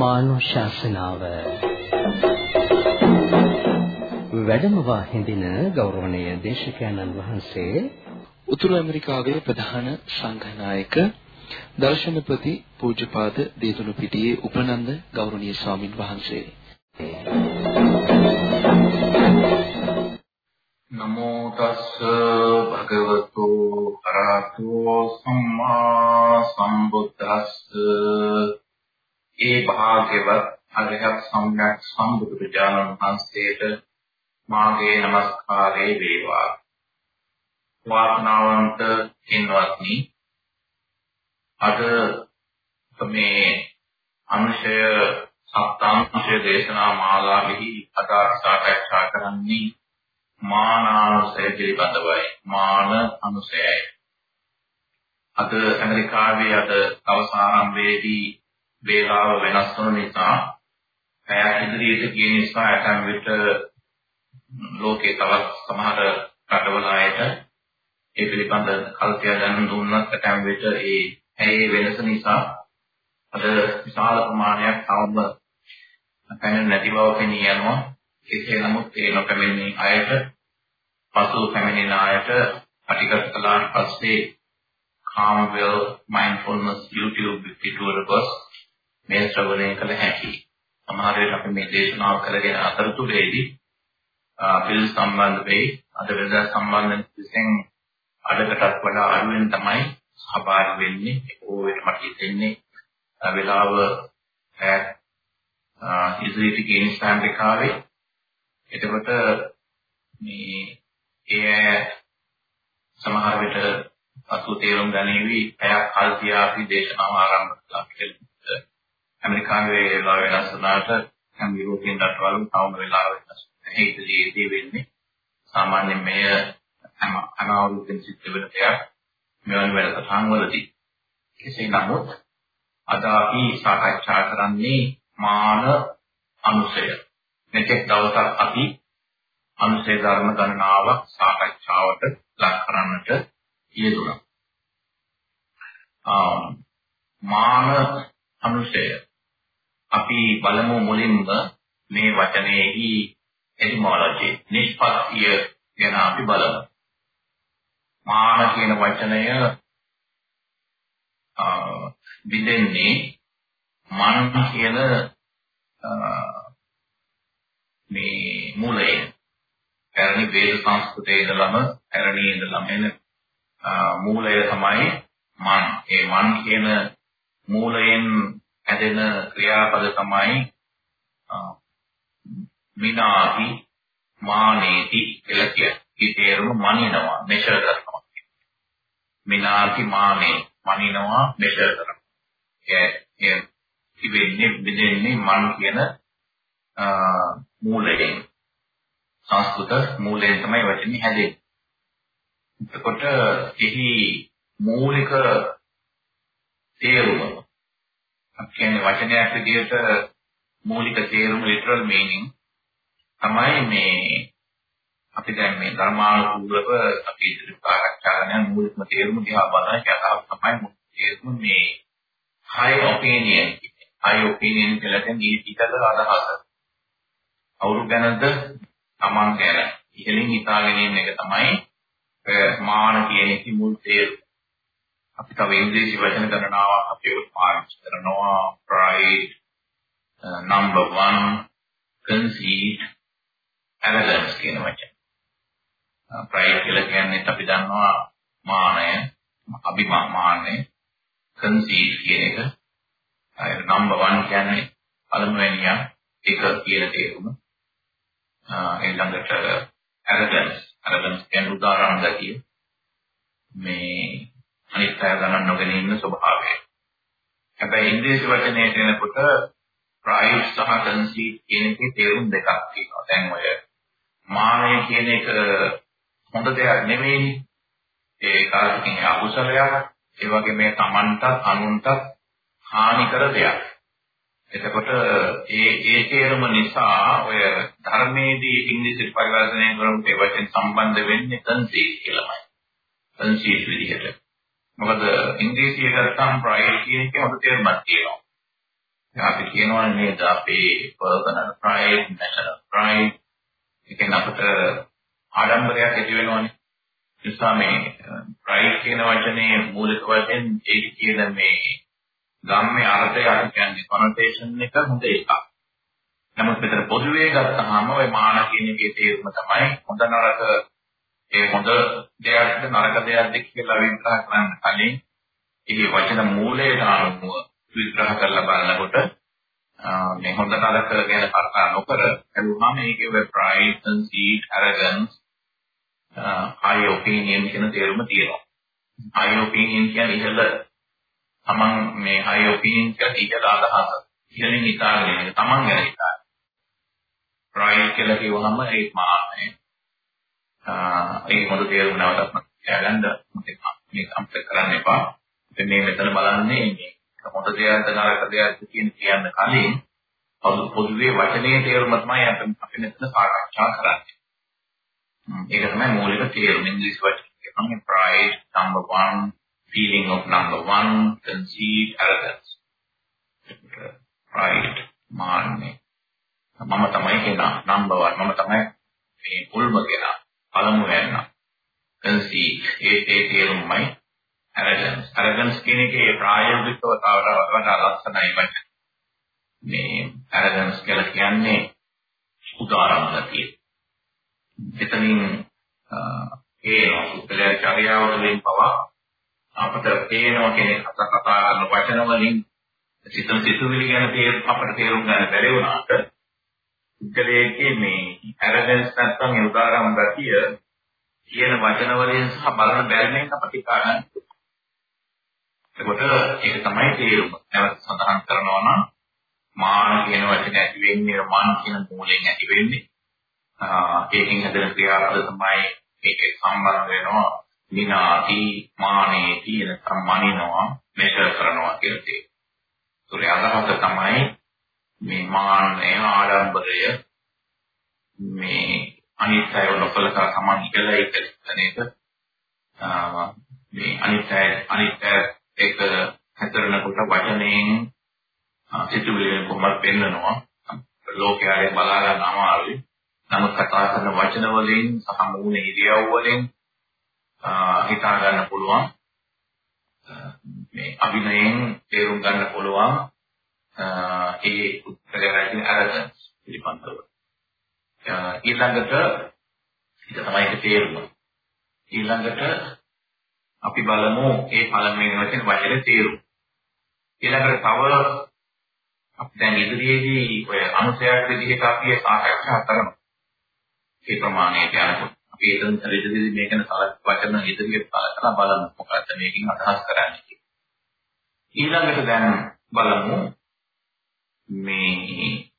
ධර්මානුශාසනාව. වැඩමවා හිඳින ගෞරවනීය දේශකයන්න් වහන්සේ උතුරු ඇමරිකාවේ ප්‍රධාන සංඝනායක දර්ශනපති පූජ්‍යපාද දේතුණු පිටියේ උපනන්ද ගෞරවනීය ස්වාමින් වහන්සේ. නමෝ තස්ස භගවතු අරහතෝ සම්මා සම්බුද්දස්ස ඒ භාග්‍යවත් අරහත් සම්්‍යක් සම්බුදුරජාණන් වහන්සේට මාගේ নমස්කාරය වේවා. වාසනාවන්ත කින්වත්නි අද මේ අනුශය සත්‍යාංශය දේශනා මාලාවෙහි අදාළ සාකච්ඡා කරන්නේ මානානුසය පිළිබඳවයි. මාන අනුසයයි. අද ඇමරිකාවේ අද අවසානයේදී වේලාව වෙනස් වන නිසා පැය ඉදිරියට ගිය නිසා ඇතැම් විට ලෝකේ තවත් සමහර රටවල අයට ඒ පිළිබඳ කල්පය දැනුම් දුන්නත් ඇතැම් විට ඒ ඇයි වෙනස නිසා අද විශාල ප්‍රමාණයක් තවම පැන නැති බව පෙනී යනවා. කෙසේ නමුත් ඒ නොපැමිණි අයට පසු පැමිණෙන අයට පටිගත කළාට පස්සේ Calmwell mindfulness YouTube පිටුවර ගොස් මේ ශ්‍රවණය කළ හැකියි. සමහර වෙලාවට අපි මේ දේශනාව කරගෙන අතරතුරේදී පිළ සම්බන්ධ වෙයි. අද වෙනදා සම්බන්ධ විසින් අඩකටත් වඩා අඩුවෙන් තමයි සහභාගී වෙන්නේ. ඒකෝ මට හිතෙන්නේ වෙලාව ඉදිරියට ගේන ස්ථානිකාවේ එතකොට මේ ඒ සමහර විට අසු තේරුම් ගැනීමේ පැයක් කල් තියා අපි දේශනාව ආරම්භ කළා කියලා. ඇමරිකාවේ වෙලාව වෙනස් වුණාට හැම යුරෝපියන් රටවල තවම වෙලාව වෙනස්. ඒකදී වෙන්නේ සාමාන්‍යයෙන් මෙය හැම අනාවෘතෙන් සිද්ධ වෙන දෙයක්. මෙවැනි වැඩසටහන් වලදී. කෙසේ නමුත් අද අපි සාකච්ඡා කරන්නේ මාන අනුසය. මෙතෙක් දවසක් අපි අනුසය ධර්ම ගණනාවක් සාකච්ඡාවට ලක් කරන්නට යෙදුණා. මාන අනුසය අපි බලමු මුලින්ම මේ වචනයේහි එටිමොලොජි නිෂ්පත්තිය ගැන අපි බලමු. මාන කියන වචනය විදෙන්නේ මන කියන මේ මූලය. පැරණි වේද සංස්කෘතයේ ඉඳලම පැරණි ඉඳලම එන මූලය තමයි මන්. ඒ මන් කියන මූලයෙන් හැදෙන ක්‍රියාපද තමයි මිනාති මානේති කියලා කියන්නේ. ඒ තේරුම මනිනවා, මෙෂර් කරනවා. මිනාති මානේ මනිනවා, මෙෂර් කරනවා. ඒ ඒ ඉවෙන්නේ බෙදෙන්නේ මන් කියන මූලයෙන්. සංස්කෘත මූලයෙන් තමයි වචනේ හැදෙන්නේ. එතකොට එහි මූලික තේරුම කියන්නේ වචනයක් විදිහට මූලික තේරුම literal meaning තමයි මේ අපි දැන් මේ ධර්මානුකූලව අපි ඉදිරියට සාකච්ඡා කරන මූලිකම තේරුම දිහා බලන කතාව තමයි තේරුම මේ high opinion high opinion කියලා කියන්නේ ඊටිකල අදහස. අවුරු ගැනද Taman ගැන ඉහළින් හිතාගෙන ඉන්න එක තමයි මාන කියන එකේ මුල් තේරුම. අපි තව ඉංග්‍රීසි වචන ගණනාවක් අපි පාවිච්චි කරනවා pride uh, number 1 conceit arrogance කියන වචන. Uh, pride කියලා කියන්නේ අපි දන්නවා මානය, අභිමානය, conceit කියන එක. Uh, ඒ number 1 කියන්නේ පළමුවෙනියා එක කියන තේරුම. Uh, ඊළඟට arrogance, arrogance කියන්නේ උදාහරණ ගතිය. මේ අනිත් අය ගණන් නොගෙන ඉන්න ස්වභාවය. හැබැයි ඉංග්‍රීසි වචනයට එනකොට pride සහ conceit කියන එකේ තේරුම් දෙකක් තියෙනවා. දැන් ඔය මානය කියන එක හොඳ දෙයක් නෙමෙයි. ඒ කාර්යකින් අකුසලයක්. ඒ වගේ මේ Tamanටත් අනුන්ටත් හානි කර දෙයක්. එතකොට ඒ ඒ තේරුම නිසා ඔය ධර්මයේදී ඉංග්‍රීසි පරිවර්තනය කරනකොට ඒ වචෙන් සම්බන්ධ වෙන්නේ conceit කියලාමයි. conceit විදිහට. මොකද ඉංග්‍රීසිය ගත්තාම ප්‍රයිඩ් කියන එකේ හොඳ තේරුමක් තියෙනවා. අපි කියනවා නේද අපේ personal pride, national pride. ඒකෙන් අපිට ආඩම්බරයක් ඇති වෙනවනේ. නිසා මේ pride කියන වචනේ මූලික වශයෙන් ඒක කියන මේ ගම්මේ අර්ථය අර කියන්නේ connotation එක හොඳ එකක්. නමුත් මෙතන පොදුවේ ගත්තාම ওই මාන කියන එකේ තේරුම තමයි හොඳ නරක ඒ හොඳ දෙයක්ද නරක දෙයක්ද කියලා විග්‍රහ කරන්න කලින් ඒ වචන මූලයට අනුව විග්‍රහ කරලා බලනකොට මේ හොඳ නරක ගැන කතා නොකර හලුවා මේකේ වෙ pride, conceit, arrogance, high opinion කියන තේරුම තියෙනවා. high opinion කියන්නේ ඉහළ තමන් මේ high opinion කියලා ඉහළ අදහස. ඉහළින් හිතාගෙන තමන් ගැන හිතාගෙන. pride කියලා කිව්වහම ඒ මාන්නය. ඒ හොඳ තේරුම නැවතත් කියගන්න මේක අම්පේ කරන්න එපා. ඉතින් මේ මෙතන බලන්නේ මේ හොඳ දෙයක්ද නරක දෙයක්ද කියන කියන්න කලින් පොදුවේ වචනේ තේරුම තමයි අපි මෙතන සාකච්ඡා කරන්නේ. ඒක තමයි මූලික තේරුම. ඉංග්‍රීසි වචනේ කියන්නේ pride number 1 feeling of number 1 conceit arrogance. Pride මාන්නේ. මම තමයි කෙනා number 1 මම තමයි මේ මුල්ම කෙනා. පළමු වෙන්න conceit ඒ ඒ තේරුමයි arrogance arrogance කියන එකේ ප්‍රායෝගිකව තව වඩා ලස්සනයි වචන මේ arrogance කියලා කියන්නේ උදාරම් ගතිය එතනින් ඒ උපලේ චර්යාව වලින් පවා අපට පේනවා කෙනෙක් අත කතා කරන වචන වලින් සිතන සිතුවිලි ගැන අපට තේරුම් ගන්න බැරි වුණාට උත්තරයේ මේ arrogance නැත්නම් ඒ උදාරම් ගතිය කියන වචන වලින් සහ බලන බැරිමෙන් අපට හිතා ගන්න. එතකොට ඒක තමයි තේරුම. නැවත සඳහන් කරනවා නම් මාන කියන වචනේ ඇති වෙන්නේ මාන කියන මූලයෙන් ඇති වෙන්නේ. ඒකෙන් හැදෙන ක්‍රියාපද තමයි මේකේ සම්බන්ධ වෙනවා විනාති මානේති නැත්නම් මනිනවා මේක කරනවා කියලා තියෙනවා. ඒකේ අදහස තමයි මේ මාන්නය ආඩම්බරය මේ අනිත්‍යය නොකලකා තමන් ඉකලයි කියන එක මේ අනිත්‍ය අනිත්‍ය එක හැතරනකොට වචනයෙන් සිතුවිලි කොහොමද පෙන්නනවා? ලෝකයේ බලා ගන්න අමාරුයි. නමුත් කතා කරන වචන වලින් සහ මූණ ඉරියව් වලින් හිතා ගන්න පුළුවන්. මේ අභිනයෙන් තේරුම් ගන්න පුළුවන්. ඒ උත්තරයන් අරගෙන පිළිපන්තව. ඊළඟට ඒක තමයි ඒක තේරුම. ඊළඟට අපි බලමු ඒ පළමුවෙනි වචනේ වචනේ තේරුම. ඊළඟට තව අපි දැන් ඉදිරියේදී ඔය අනුසයක් විදිහට අපි සාකච්ඡා කරනවා. ඒ ප්‍රමාණයට යනකොට. අපි එතන ඉදිරියේදී මේකන වචන ඉදිරියට බලලා බලමු. මොකක්ද මේකෙන් අදහස් කරන්නේ ඊළඟට දැන් බලමු මේ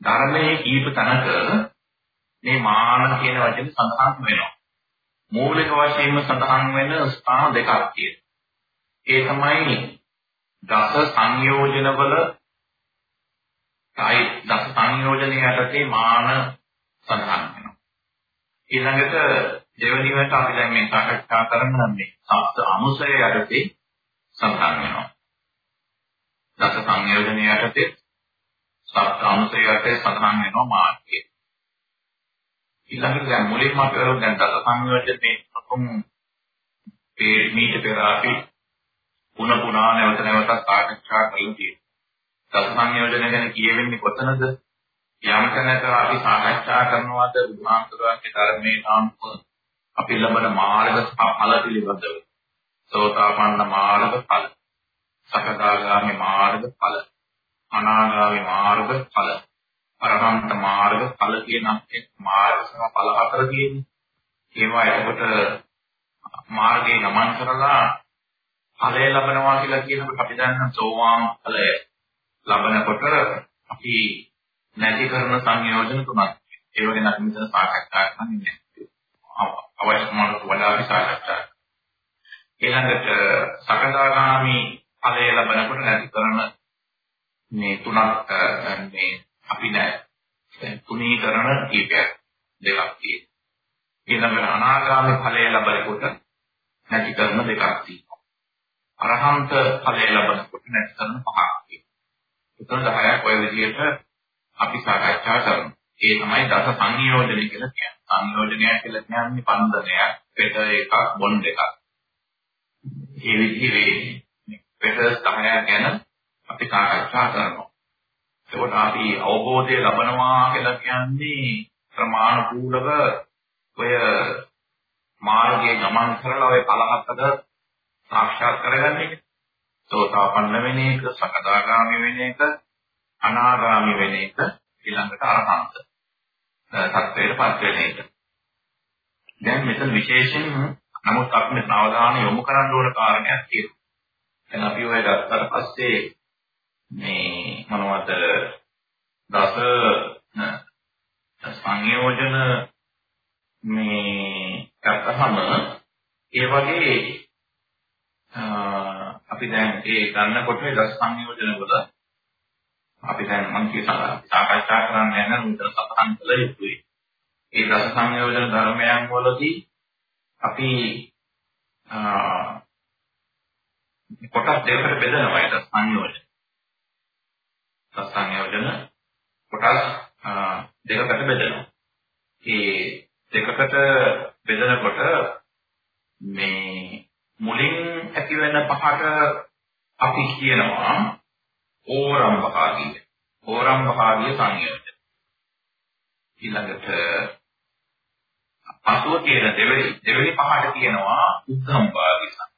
ධර්මයේ කීප තැනක මේ මාන කියන වචනේ සඳහන් වෙනවා. මූලික වශයෙන්ම සඳහන් වෙන ස්ථාන දෙකක් තියෙනවා. ඒ තමයි දස සංයෝජනවල තයි දස සංයෝජනයේ යටතේ මාන සඳහන් වෙනවා. ඊළඟට දෙවෙනිවට අපි දැන් මේ සාකච්ඡා කරන මේ සප්ත අනුසය යටතේ සඳහන් වෙනවා. දස සංයෝජන යටතේ සප්ත අනුසය යටතේ සඳහන් වෙනවා මාර්ගය. ඊළඟට දැන් මුලින්ම අපි කරමු දැන් දස සංයෝජනේ ප්‍රථම මේ මීට පෙර අපි පුන පුනා නැවත නැවතත් සාකච්ඡා කරලා තියෙනවා. දස සංයෝජන ගැන කියවෙන්නේ කොතනද? යම් තැනක අපි සාකච්ඡා කරනවාද බුදුහාමුදුරුවන්ගේ ධර්මයේ නාමක අපි ලබන මාර්ග ඵල පිළිබඳව. සෝතාපන්න මාර්ග ඵල. සකදාගාමි මාර්ග ඵල. අනාගාමි මාර්ග ඵල. අරහන්ත මාර්ග ඵල කියන අපේ මාර්ග සහ ඵල හතර තියෙන්නේ. ඒවා එතකොට මාර්ගේ ගමන් කරලා ඵලය ලබනවා කියලා කියනකොට අපි දන්නා සෝවාන් ඵලය ලබනකොට අපි නැති කරන සංයෝජන තුනක්. ඒ වගේ නම් මෙතන සාකච්ඡා කරන්නේ නැහැ. අවශ්‍ය මොනවද වඩා අපි සාකච්ඡා. ඊළඟට සකදාගාමි ඵලය ලබනකොට නැති කරන මේ තුනක් මේ අපි නෑ තුනීකරණ කීපයක් දෙකක් තියෙනවා. ඊළඟට අනාගාමී ඵලය ලැබෙනකොට නැති කරන දෙකක් තියෙනවා. අරහන්ත ඵලය ලැබෙනකොට නැති කරන පහක් තියෙනවා. උතන 10ක් ඔය විදිහට අපි සාකච්ඡා කරමු. ඒ තමයි දස සංයෝජන කියලා කියන්නේ. සංයෝජනය කියලා කියන්නේ බන්ධනයක්, පෙත එකක්, බොන්ඩ් එකක්. මේ විදිහේ පෙතස් 10ක් ගැන අපි සාකච්ඡා කරනවා. ඒකට අපි අවබෝධය ලබනවා කියලා කියන්නේ ප්‍රමාණිකූලව ඔය මාර්ගයේ ගමන් කරලා ඔය පළහතද සාක්ෂාත් කරගන්න එක. සෝතාපන්න වෙන එක, සකදාගාමි වෙන එක, අනාගාමි වෙන එක, ඊළඟට අරහන්ත. සත්‍යයටපත් වෙන එක. දැන් මෙතන විශේෂයෙන් නමුත් අපි අවධානය යොමු කරන්න ඕන කාරණයක් තියෙනවා. දැන් අපි ඔය ගත්තට පස්සේ මේ මොනවද දස සංයෝජන මේ ගත්තහම ඒ වගේ අපි දැන් ඒ ගන්නකොට දස සංයෝජන වල අපි දැන් මම කියනවා සාකච්ඡා කරන්න යන විතර සතහන් කළ යුතුයි. ඒ දස සංයෝජන ධර්මයන් වලදී අපි කොටස් දෙකකට බෙදනවා ඒක සංයෝජන. සංයෝජන කොටස් දෙකකට බෙදෙනවා. ඒ දෙකකට බෙදනකොට මේ මුලින් ඇති වෙන පහට අපි කියනවා ඕරම් භාගිය. ඕරම් භාගිය සංයෝජන. ඊළඟට අසුව කියන දෙවෙනි දෙවෙනි පහට කියනවා උද්ධම් භාගිය සංයෝජන.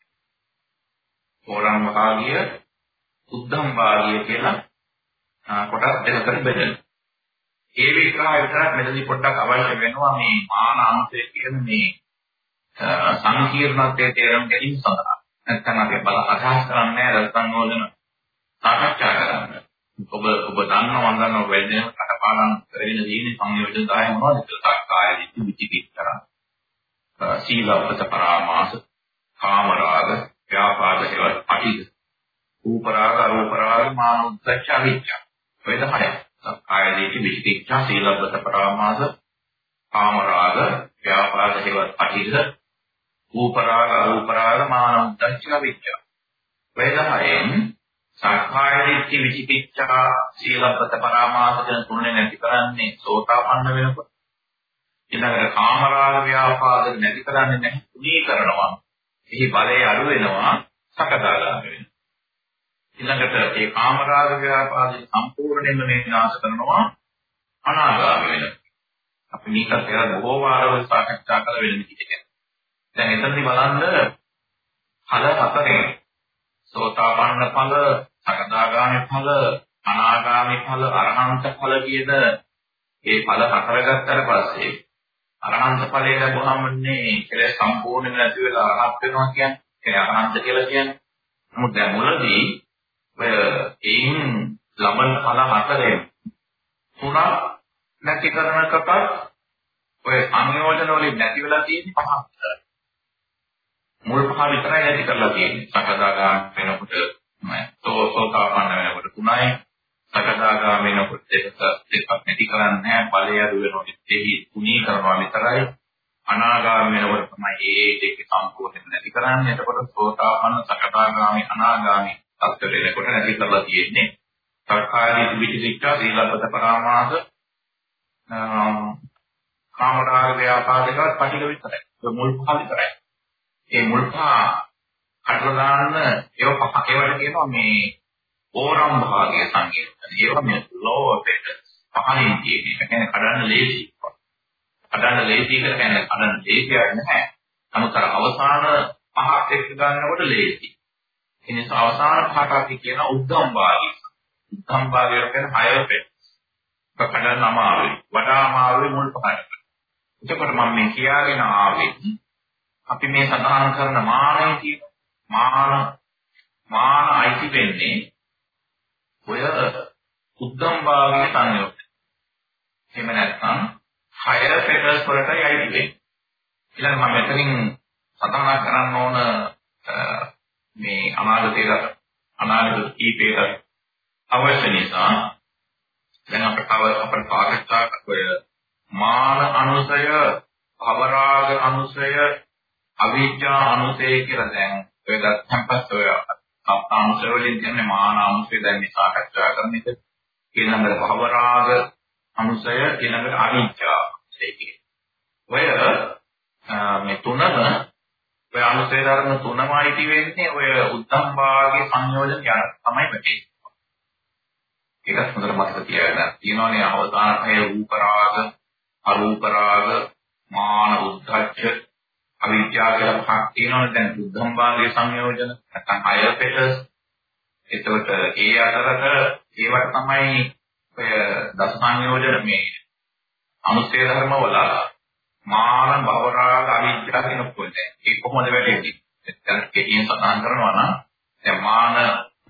ඕරම් භාගිය උද්ධම් භාගිය කියලා කොටස් දෙකකට බෙදෙනවා. ඒ විග්‍රහය විතරක් මෙතනදී පොඩ්ඩක් අවශ්‍ය වෙනවා මේ මාන අංශය කියන මේ සංකීර්ණත්වයේ තේරුම් ගැනීම සඳහා. නැත්නම් අපි බල අදහස් කරන්නේ රත්න නෝදන සාකච්ඡා කරන්න. ඔබ ඔබ දන්නවා මම දන්නවා වෙන්නේ කටපාඩම් කරගෙන තියෙන සංයෝජන 10 මොනවද කියලා සක්කාය දිට්ඨි විචිකිච්ඡා. සීලවත පරාමාස කාමරාග ව්‍යාපාද හේවත් පටිඝ. රූපරාග අරූපරාග මානෝද්දච්ච අවිච්ඡා. ඔය 10යි. සක්කාය දිට්ඨි විචිකිච්ඡා සීලබ්බත පරාමාස කාමරාග ව්‍යාපාද හේවත් පටිඝ රූපරාග අරූපරාග මාන උද්දච්ච විච්ඡා වේදහයෙන් සක්කාය දිට්ඨි විචිකිච්ඡා සීලබ්බත පරාමාස කියන තුනේ නැති කරන්නේ සෝතාපන්න වෙනකොට ඊළඟට කාමරාග ව්‍යාපාද නැති කරන්නේ නැහැ තුනී කරනවා එහි බලය අඩු වෙනවා සකදාගාමී වෙනවා ඊළඟට ඒ කාමරාග ව්‍යාපාදේ සම්පූර්ණයෙන්ම විනාශ කරනවා අනාගාමී වෙනවා. අපි මේකත් කියලා බොහෝ වාරවල සාකච්ඡා කළ වෙන විදිහට. දැන් එතනදි බලන්න ඵල හතරේ සෝතාපන්න ඵල, සකදාගාමී ඵල, අනාගාමී ඵල, අරහන්ත ඵල කියන ඒ ඵල හතර ගත්තට පස්සේ අරහන්ත ඵලය ලැබුවමනේ කෙලෙස් සම්පූර්ණයෙන් නැති වෙලා අරහත් වෙනවා කියන්නේ. ඒ අරහන්ත කියලා කියන්නේ. නමුත් දැන් මුලදී ඔය එයින් ලබන ඵල හතරෙන් තුනක් නැති කරනකොට ඔය සංයෝජන වලින් නැති වෙලා තියෙන පහක් විතරයි. මුල් පහ විතරයි නැති කරලා තියෙන්නේ. සකදාගාම වෙනකොට සෝසෝතාපන්න වෙනකොට තුනයි සකදාගාම වෙනකොට දෙක දෙකක් නැති කරන්නේ නැහැ. ඵලය අඩු වෙනකොට දෙහි තුනී කරනවා විතරයි. අනාගාම වෙනකොට තමයි ඒ දෙක සම්පූර්ණයෙන් නැති කරන්නේ. එතකොට සෝතාපන්න සකදාගාමි අනාගාමි තත්ත්වයට එනකොට නැති කරලා තියෙන්නේ. සක්කායදී විචිකිච්ඡා සීලබ්බත පරාමාස කාමරාග ව්‍යාපාදකවත් පටික විතරයි. ඒ මුල් පහ විතරයි. ඒ මුල් පහ කඩලා දාන්න ඒව පහ ඒවට කියනවා මේ ඕරම් භාගයේ සංකේතන. ඒවා මේ lower petal පහලින් තියෙන. ඒ කියන්නේ කඩන්න ලේසි. කඩන්න ලේසි කියලා කියන්නේ කඩන්න ලේසියක් නැහැ. නමුත් අර අවසාන පහක් එක්ක ගන්නකොට ලේසි. ඒ නිසා අවසාන පහට අපි කියන උද්දම් භාගය. උද්දම් භාගය කියන්නේ හයර් පෙට්. කඩන්න අමාරුයි. වඩා අමාරුයි මුල් පහට. එතකොට මම මේ කියාගෙන ආවේ අපි මේ සඳහන් කරන මානය කියන මාන මාන අයිති වෙන්නේ ඔය උද්දම් භාගයේ සංයෝගය. එහෙම නැත්නම් හයර් පෙටල්ස් වලටයි අයිති වෙන්නේ. ඊළඟ මම මෙතනින් සඳහන් කරන්න ඕන මේ අනාගතයට අනාගත කීපයකට අවශ්‍ය නිසා දැන් අපට අපට සාකච්ඡා ඔය මාන අනුසය, අවරාග අනුසය, අවිජ්ජා අනුසය කියලා දැන් ඔය දැක්කන් පස්සේ ඔය සප්තාංශ වලින් කියන්නේ මාන අංශය දැන් මේ සාකච්ඡා කරන එක. ඊළඟට භවරාග අංශය ඊළඟට අවිජ්ජා අංශය ඔය මේ තුනම ඔය අංශය ධර්ම තුනමයි තියෙන්නේ ඔය උත්තම් භාගයේ සංයෝජන යන තමයි වෙන්නේ. ඒක හොඳට මතක තියාගන්න. තියෙනවානේ අවසානයේ රූප රාග, අරූප රාග, මාන උද්ධච්ච, අවිද්‍යාව කියලා පහක් තියෙනවනේ දැන් බුද්ධම් භාගයේ සංයෝජන නැත්නම් අය පෙටස්. එතකොට ඒ අතරට ඒවට තමයි ඔය දස සංයෝජන මේ අනුස්සය ධර්ම වල මාන භවරාග අවිද්‍යාව කියන පොතේ. ඒ කොහොමද වැටෙන්නේ? දැන් කෙටියෙන් සඳහන් කරනවා නම් දැන් මාන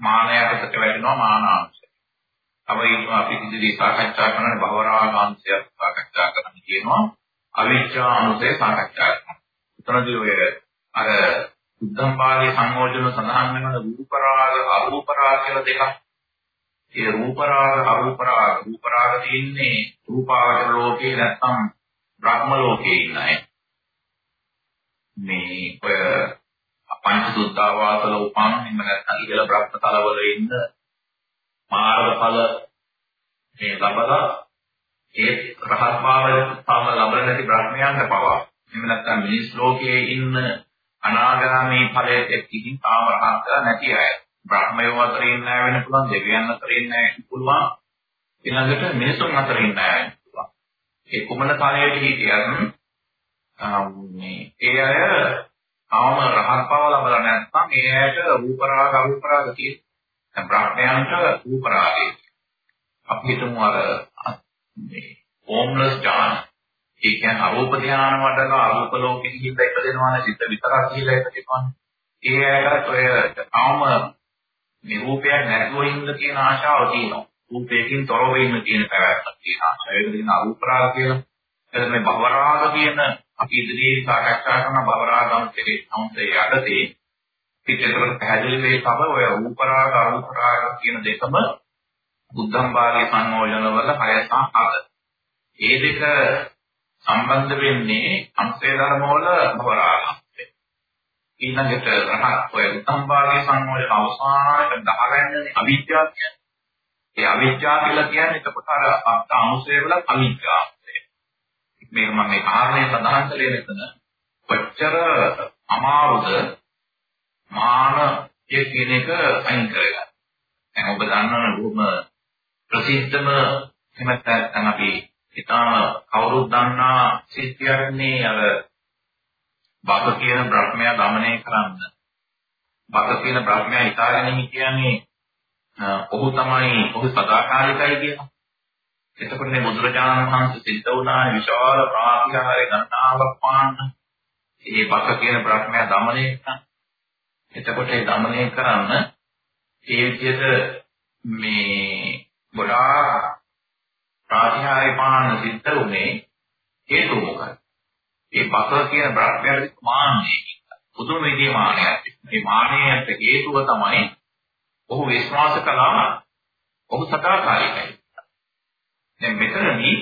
මානයකට වැටෙනවා මානාංශ. අපි අපි ඉදිරි සාකච්ඡා කරන භවරාගාංශය සාකච්ඡා කරන්න කියනවා. අවිද්‍යා අනුසය සාකච්ඡා කරනවා. එතනදී ඔය අර බුද්ධම් භාගයේ සංයෝජන සඳහන් වෙන රූපරාග අරූපරාග කියලා දෙකක්. ඒ රූපරාග අරූපරාග රූපරාග තියෙන්නේ රූපාවචර ලෝකේ නැත්නම් බ්‍රහ්ම ලෝකේ ඉන්න අය. මේ ඔය පංච සුද්ධාවාසල උපන් එහෙම නැත්නම් ඉහළ බ්‍රහ්ම තලවල ඉන්න මාර්ගඵල මේ ලබලා ඒ රහත් භාවයම ලබන නැති බ්‍රහ්මයන්ට පවා එහෙම නැත්නම් මිනිස් ලෝකයේ ඉන්න අනාගාමී ඵලයට එක්කින් තාම රහත් නැති අය. බ්‍රහ්මයෝ අතර ඉන්න අය වෙන්න පුළුවන් දෙවියන් අතර ඉන්න අය පුළුවන්. ඊළඟට මිනිසුන් අතර ඉන්න අය පුළුවන්. ඒ කුමන කාලයකට හිටියත් මේ ඒ අය තාම රහත් බව ලබලා නැත්නම් ඒ අයට රූප රාග අරූප රාග කියන දැන් බ්‍රහ්මයන්ට රූප රාගය අපි හිතමු අර මේ ඕම්ලස් ඥාන ඒ කියන්නේ අරූප ධානය වඩලා අරූප ලෝකෙ ගිහිල්ලා ඉපදෙනවානේ සිත විතරක් ගිහිල්ලා ඉපදෙනවානේ. ඒ අයට ඔය තාම මේ රූපයක් නැතුව ඉන්න කියන ආශාව තියෙනවා. රූපයකින් තොරව ඉන්න කියන පැවැත්මක් තියෙන ආශාව ඒක කියන අරූප රාග කියලා එතන මේ භව රාග කියන අපි ඉදිරියේ සාකච්ඡා කරන භව රාගම් කෙරේ සමුදේ යටතේ පිටතට පැහැදිලි වෙයි තම ඔය රූප රාග අරූප රාග කියන දෙකම බුද්ධම් භාගයේ සංයෝජන වල 6 සහ 7. ඒ දෙක සම්බන්ධ වෙන්නේ අංශය ධර්ම වල භවරාගය. ඊළඟට රහත් ඔය බුද්ධම් භාගයේ සංයෝජන අවසානයේ 10 වෙනි අවිද්‍යාව කියන්නේ. ඒ අවිද්‍යාව කියලා කියන්නේ එතකොට අර අත් අංශය වල අවිද්‍යාව. මේක මම මේ කාරණේ සඳහන් කළේ මෙතන. කොච්චර අමාරුද මාන කියන එක අයින් කරගන්න. දැන් ඔබ දන්නවනේ බොහොම ප්‍රසිද්ධම එහෙම නැත්නම් අපි ඉතාල කවුරුත් දන්නා සිද්ධියක් නේ අර බබ කියන බ්‍රහ්මයා দমনය කරන්න. බබ කියන බ්‍රහ්මයා හිතාගෙන කියන්නේ ඔහු තමයි ඔහු සදාකාලිකයි කියලා. එතකොට මේ බුදුරජාණන් වහන්සේ සිද්ධ වුණා විශාල ප්‍රාතිහාරය ගණනාවක් පාන්න. මේ බක කියන බ්‍රහ්මයා দমনය කරන. එතකොට ඒ দমনය කරන්න ඒ විදිහට මේ ගොඩාක් ප්‍රාතිහාර්ය පාන සිද්ධ උනේ හේතුව මොකක්ද? ඒ බක කියන බ්‍රහ්මයාගේ මාන්නේ පුදුම විදිහේ මානයක්. මේ මානයට හේතුව තමයි ඔහු විශ්වාස කළා ඔහු සදාකාලිකයි. දැන් මෙතනදී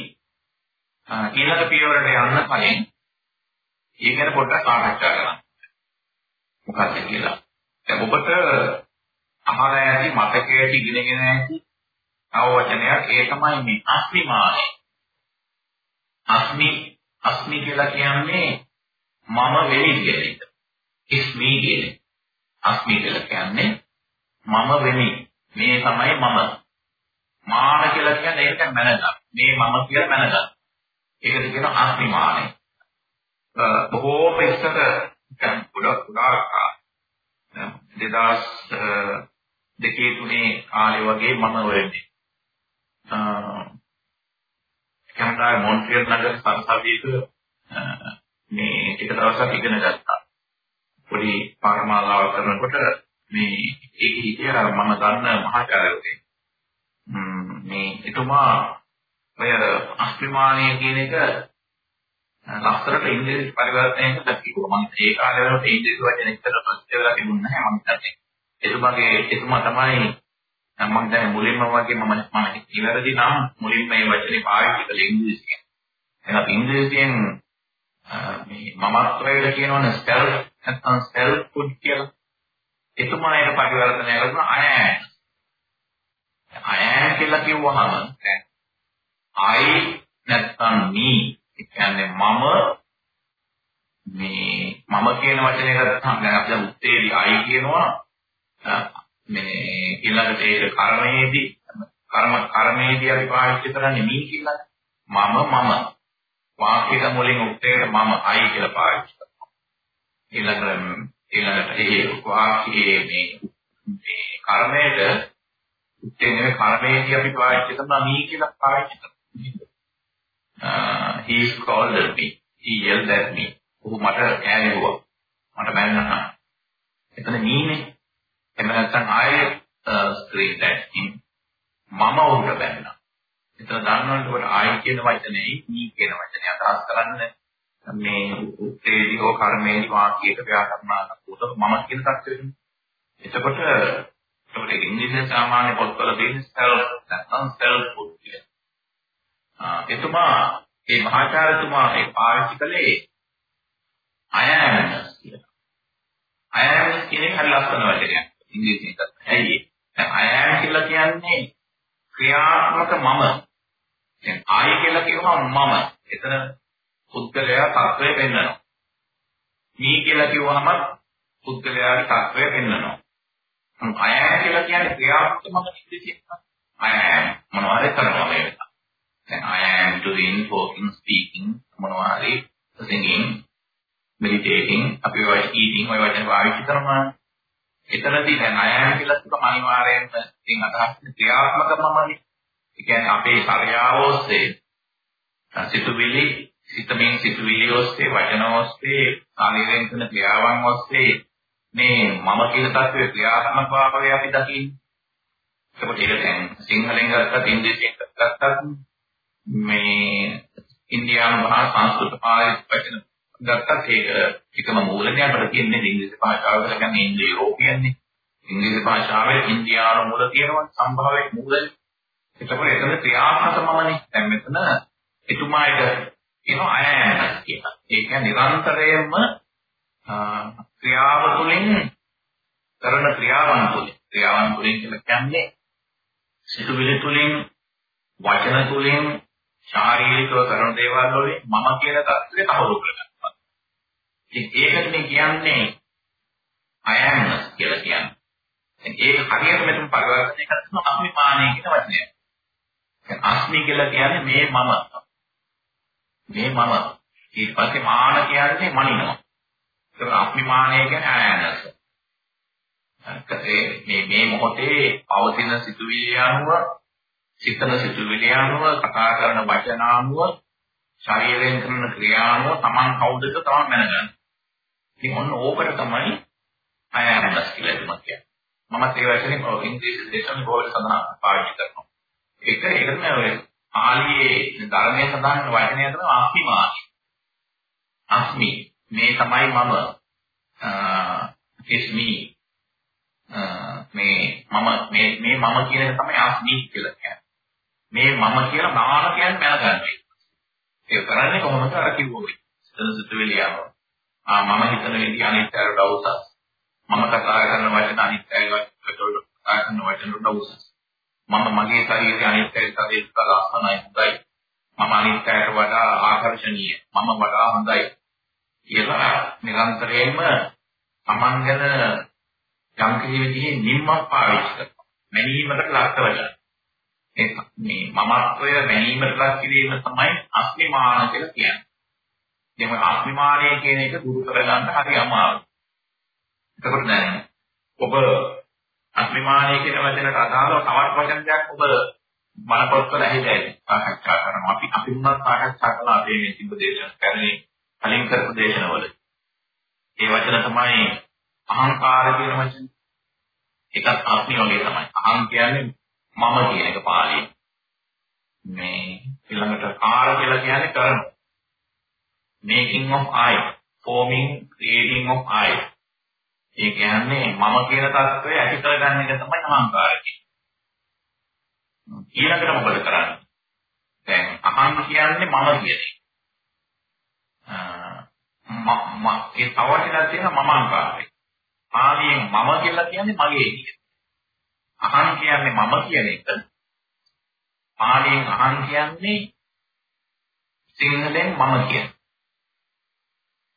ඊළඟ පියවරට යන්න කලින් ඒ ගැන පොඩ්ඩක් සාකච්ඡා කරන්න. මොකක්ද කියලා. දැන් ඔබට අහලා ඇති මතකයට ඉගෙනගෙන ඇති තව වචනයක් ඒ තමයි මේ අස්මිමානය. අස්මි අස්මි කියලා කියන්නේ මම වෙමි කියන එක. ඉස්මි කියන්නේ. අස්මි කියලා කියන්නේ මම වෙමි. මේ තමයි මම. මාන කියලා කියන්නේ ඒක මැනගන්න. මේ මම කියලා මැනගන්න. ඒකට කියනවා අස්මිමානය. බොහෝම ඉස්සර දැන් ගොඩක් ගොඩාක් 2000 දෙකේ තුනේ කාලේ වගේ මම වෙන්නේ. කැනඩාවේ මොන්ට්‍රියල් නගර සංසදයක මේ ටික දවසක් ඉගෙන ගත්තා. පොඩි පාඨමාලාවක් කරනකොට මේ ඒක හිතේ මම දන්න මහාචාර්යවරයෙක්. මේ එතුමා ඔය අස්මිමානීය කියන එක ලස්සරට ඉංග්‍රීසි පරිවර්තනයක දක්වනවා. මම ඒ කාලේ වල ඉංග්‍රීසි වචන එක්කලා ප්‍රශ්න වෙලා තිබුණේ නැහැ මම හිතන්නේ. එතුමාගේ එතුමා තමයි මම දැන් මුලින්ම වගේ මම මම ඉවරදි නම් මුලින්ම මේ වචනේ පාවිච්චි කළේ ඉංග්‍රීසියෙන්. එහෙනම් ඉංග්‍රීසියෙන් මේ මමත්වයට කියනවනේ self නැත්නම් selfhood කියලා. එතුමා ඒක පරිවර්තනය කරනවා I am. I am කියලා කිව්වහම දැන් I නැත්නම් me කියන්නේ මම මේ මම කියන වචනේ ගත්තාම දැන් අපි දැන් උත්තේදී I කියනවා මේ ඊළඟට ඒක කර්මයේදී කර්ම කර්මයේදී අපි පාවිච්චි කරන්නේ me කියලා. මම මම වාක්‍යක මුලින් උත්තේට මම I කියලා පාවිච්චි කරනවා. ඊළඟට ඊළඟට ඒ වාක්‍යයේ මේ මේ කර්මයට උත්තේ නෙවෙයි කර්මයේදී අපි පාවිච්චි කරනවා me කියලා පාවිච්චි කරනවා. he is called me. He yelled at me. ඔහු මට කෑගෙවුවා. මට බැන්නා. එතන නීනේ. එහෙම නැත්නම් ආයේ screamed at him. මම ඔහුට බැන්නා. එතන දන්නවනේ ආයි කියන වචනේ නී කියන වචනේ අදහස් කරන්නේ මේ උත්තේදී හෝ කර්මේදී වාක්‍යයක ව්‍යාකරණාත්මක මම කියන තත්ත්වෙට. එතකොට ඒකට ඉංග්‍රීසි සාමාන්‍ය පොත්වල තියෙන self නැත්නම් self පුද්ගල. ආ එතුමා ඒ මහාචාර්යතුමා ඒ පාවිච්චි කළේ අයෑමනස් කියලා. අයෑමනස් කියන එක හරි ලස්සන වචනයක්. ඉංග්‍රීසියෙන් ගත්තා. ඇයි? දැන් අයෑම කියලා කියන්නේ ක්‍රියාත්මක මම. දැන් ආය කියලා කියවම මම. එතන පුද්ගලයා තත්වය පෙන්වනවා. මී කියලා කිව්වහම පුද්ගලයාගේ තත්වය පෙන්වනවා. අයෑම කියලා කියන්නේ ක්‍රියාත්මක මම නිදෙසියක්. අයෑම මොනවද කරනවා මේ වෙලාව. දැන් I am doing talking speaking මොනවා හරි singing meditating අපි ඔය eating ඔය වචන පාවිච්චි කරනවා. එතනදී දැන් I am කියලා කිව්වම අනිවාර්යයෙන්ම ඉතින් අදහස් ක්‍රියාත්මක මමනේ. ඒ කියන්නේ අපේ ශරීරය ඔස්සේ සිතුවිලි සිතමින් සිතුවිලි ඔස්සේ වචන ඔස්සේ ශරීරයෙන් කරන ක්‍රියාවන් ඔස්සේ මේ මම කියන තත්ත්වයේ ක්‍රියාත්මක භාවය අපි දකින්නේ. ඒකට ඒක දැන් සිංහලෙන් ගත්තත් ඉංග්‍රීසියෙන් ගත්තත් මේ ඉන්දියානු මහා සංස්කෘත පාළිය වචන ගත්තත් ඒක එකම මූලනේ අපිට කියන්නේ ඉංග්‍රීසි භාෂාව කියලා කියන්නේ ඉන්දෝ යුරෝපියන්නේ ඉංග්‍රීසි භාෂාවේ ඉන්දියානු මූල තියෙනවා සම්භාවයේ මූලනේ එතකොට එතන ක්‍රියාත්මකමනේ දැන් මෙතන එතුමාට කියනවා අයෑම කියලා. ඒක නිරන්තරයෙන්ම ක්‍රියාව තුළින් කරන ක්‍රියාවන් තුළින්. ක්‍රියාවන් තුළින් කියන්නේ සිතුවිලි තුළින් වචන තුළින් ශාරීරිකව කරන දේවල් වලින් මම කියන தත්ත්වය තහවුරු කරගන්නවා. ඉතින් ඒකට මේ කියන්නේ අයම්නස් කියලා කියන්නේ. ඒක හරියට මෙතන පරිවර්තනය කරනවා අස්මිමානය කියන වචනය. දැන් අස්මි කියලා කියන්නේ මේ මම. මේ මම. ඊට පස්සේ මාන කියන්නේ මනිනවා. ඒක අස්මිමානය කියන්නේ අයම්නස්. මේ මේ මොහොතේ පවතින සිතුවිලි අනුව සිතන සිතුවිලි අනුව කතා කරන වචන අනුව ශරීරයෙන් කරන ක්‍රියා අනුව Taman කවුදද තමයි මැනගන්නේ. ඉතින් ඔන්න ඕකට තමයි අයම්නස් කියලා තුමක් කියන්නේ. මමත් ඒ වචනේ ඉංග්‍රීසි දේශන බෝල සඳහන් පාවිච්චි කරනවා. ඒක ඒකම ඔය පාලියේ ධර්මයේ සඳහන් වචනය තමයි ආස්මිමානි. අස්මි මේ තමයි මම ඉස්මි මේ මම මේ මේ මම කියන එක තමයි අස්මි කියලා කියන්නේ. මේ මම කියලා නාන කියන්නේ මැනගන්නේ. ඒක කරන්නේ කොහොමද අර කිව්වොත්. සිතන සිතුවිලියම. ආ මම හිතන විදිහ අනිත් අයට උසස්. මම කතා කරන වචන අනිත් අයට කතා කරන වචන වලට උසස්. මම මගේ ශරීරය අනිත් අයට ශරීරයට ලස්සනයි හොඳයි. මම අනිත් අයට වඩා ආකර්ශනීය. මම වඩා හොඳයි. කියලා නිරන්තරයෙන්ම Taman ගැන යම් කිසි විදිහේ නිම්මක් පාවිච්චි කරනවා. මැනීමකට ලක් වෙලා. මේ මමත්වය මැනීමට ලක් කිරීම තමයි අස්මිමාන කියලා කියන්නේ. එහෙනම් අස්මිමානය කියන එක දුරු කරගන්න හරි අමාරුයි. එතකොට දැන් ඔබ අස්මිමානය කියන වචනට අදාළව තවත් වචන දෙයක් ඔබ මනපොත්වල ඇහිලා ඇති. සාකච්ඡා කරනවා. අපි අපි උනත් සාකච්ඡා කළා මේ මේ තිබ්බ දේශන කරන්නේ කලින් කරපු දේශනවල. ඒ වචන තමයි අහංකාර කියන වචන. ඒකත් අස්මි වගේ තමයි. අහං කියන්නේ මම කියන එක පාළියෙන්. මේ ඊළඟට කාල කියලා කියන්නේ කරන. making of I, forming, creating of I. ඒ කියන්නේ මම කියන தত্ত্বය ඇති කරගන්න එක තමයි අහංකාරය කියන්නේ. ඊළඟට මොකද කරන්නේ? දැන් අහං කියන්නේ මම කියන්නේ. මම ඒ තවටිලා තියෙන මම අංකාරය. පාලියෙන් මම කියලා කියන්නේ මගේ කියන. අහං කියන්නේ මම කියන එක. පාලියෙන් අහං කියන්නේ සිංහලෙන් මම කියන.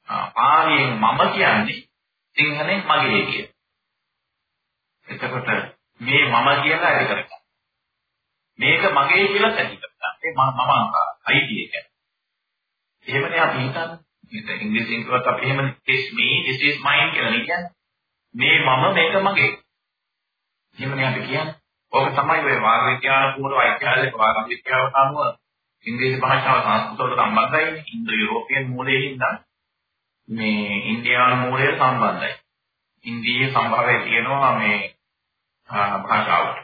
පාලියෙන් මම කියන්නේ සිංහලෙන් මගේ කියන. එතකොට මේ මම කියලා ඇති කරගන්න. මේක මගේ කියලා ඇති කරගන්න. ඒ මම මම අයිති එක. එහෙමනේ අපි හිතන්නේ. ඉතින් ඉංග්‍රීසියෙන් කිව්වත් අපි එහෙම this me this is mine කියලා කියන්නේ. මේ මම මේක මගේ. එහෙමනේ අපි කියන්නේ. ඔක තමයි ඔය වාග් විද්‍යානුකූල වෛද්‍යාලයක වාග් විද්‍යාවට අනුව ඉංග්‍රීසි භාෂාව සංස්කෘතවලට සම්බන්ධයි. ඉන්දෝ යුරෝපියන් මූලයේ හින්දා මේ ඉන්දියානු මූලයට සම්බන්ධයි. ඉන්දියේ සම්භාවය තියෙනවා මේ භාෂාවට.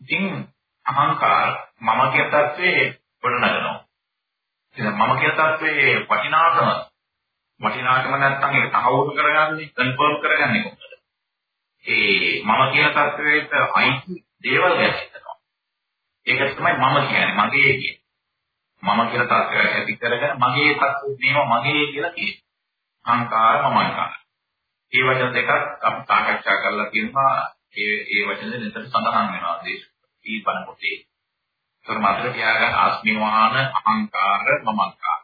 ඉතින් අහංකාර මම කියන තත්ත්වයේ ගොඩනගනවා. ඉතින් මම කියන තත්ත්වයේ වටිනාකම වටිනාකම නැත්තම් ඒක තහවුරු කරගන්නේ කන්ෆර්ම් කරගන්නේ කොහොමද? ඒ මම කියන තත්ත්වයට අයිති දේවල් ගැන හිතනවා. ඒක තමයි මම කියන්නේ මගේ කියන්නේ. මම කියලා තත්ත්වයක් ඇති කරගෙන මගේ තත්ත්වෙ මේවා මගේ කියලා කියනවා. අහංකාර මමංකාර. මේ වචන දෙකක් අපි සාකච්ඡා කරලා තියෙනවා. ඒ ඒ වචන දෙක නිතර සඳහන් වෙනවා දේශ ඊපන පොතේ. ඒතර මතක තියාගන්න ආස්මිමාන අහංකාර මමංකාර.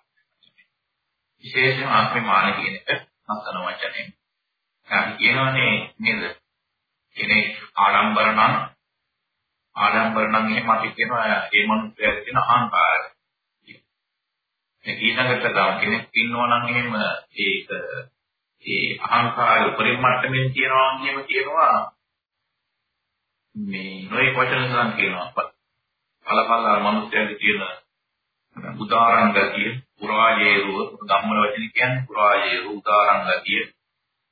විශේෂයෙන්ම ආස්මිමාන කියන එක නත්තන වචනේ. අපි කියනවනේ නේද? කෙනෙක් ආඩම්බර නම් ආඩම්බර නම් එහෙම අපි කියනවා ඒ මනුස්සයාට කියන අහංකාරය. ඒ ඊළඟට තව කෙනෙක් ඉන්නවා නම් එහෙම ඒක ඒ අහංකාරය උපරිම මට්ටමින් තියනවා කියම කියනවා. මේ නොයෙක් වචන සඳහන් කියනවා. පළපල්ලා මනුස්සයන්ගේ තියෙන උදාරං ගතිය පුරාජේරුව ධම්මල වචන කියන්නේ පුරාජේරු උදාරං ගතිය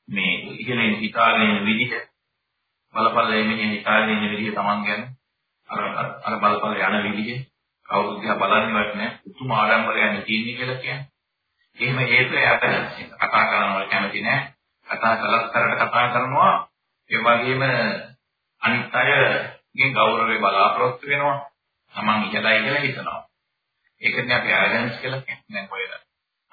මේ ඉගෙනින් හිතාගෙන ඉන්න විදිහ බලපල්ලා එන්නේ හිතාගෙන ඉන්න විදිහ Taman ගැන අර අර බලපල්ලා යන විදිහ. කවුරුත් දිහා බලන්නේවත් නැහැ උතුම් ආඩම්බරයන් තියෙන්නේ කියලා කියන්නේ එහෙම හේතු යට කතා කරනවල කැමති නැහැ කතා කළත් කරට කතා කරනවා ඒ වගේම අනිත් අයගේ ගෞරවය බලාපොරොත්තු වෙනවා. Taman ඉහළයි කියලා හිතනවා. ඒකනේ අපි අයලන්ස් කියලා කියන්නේ. දැන් ඔය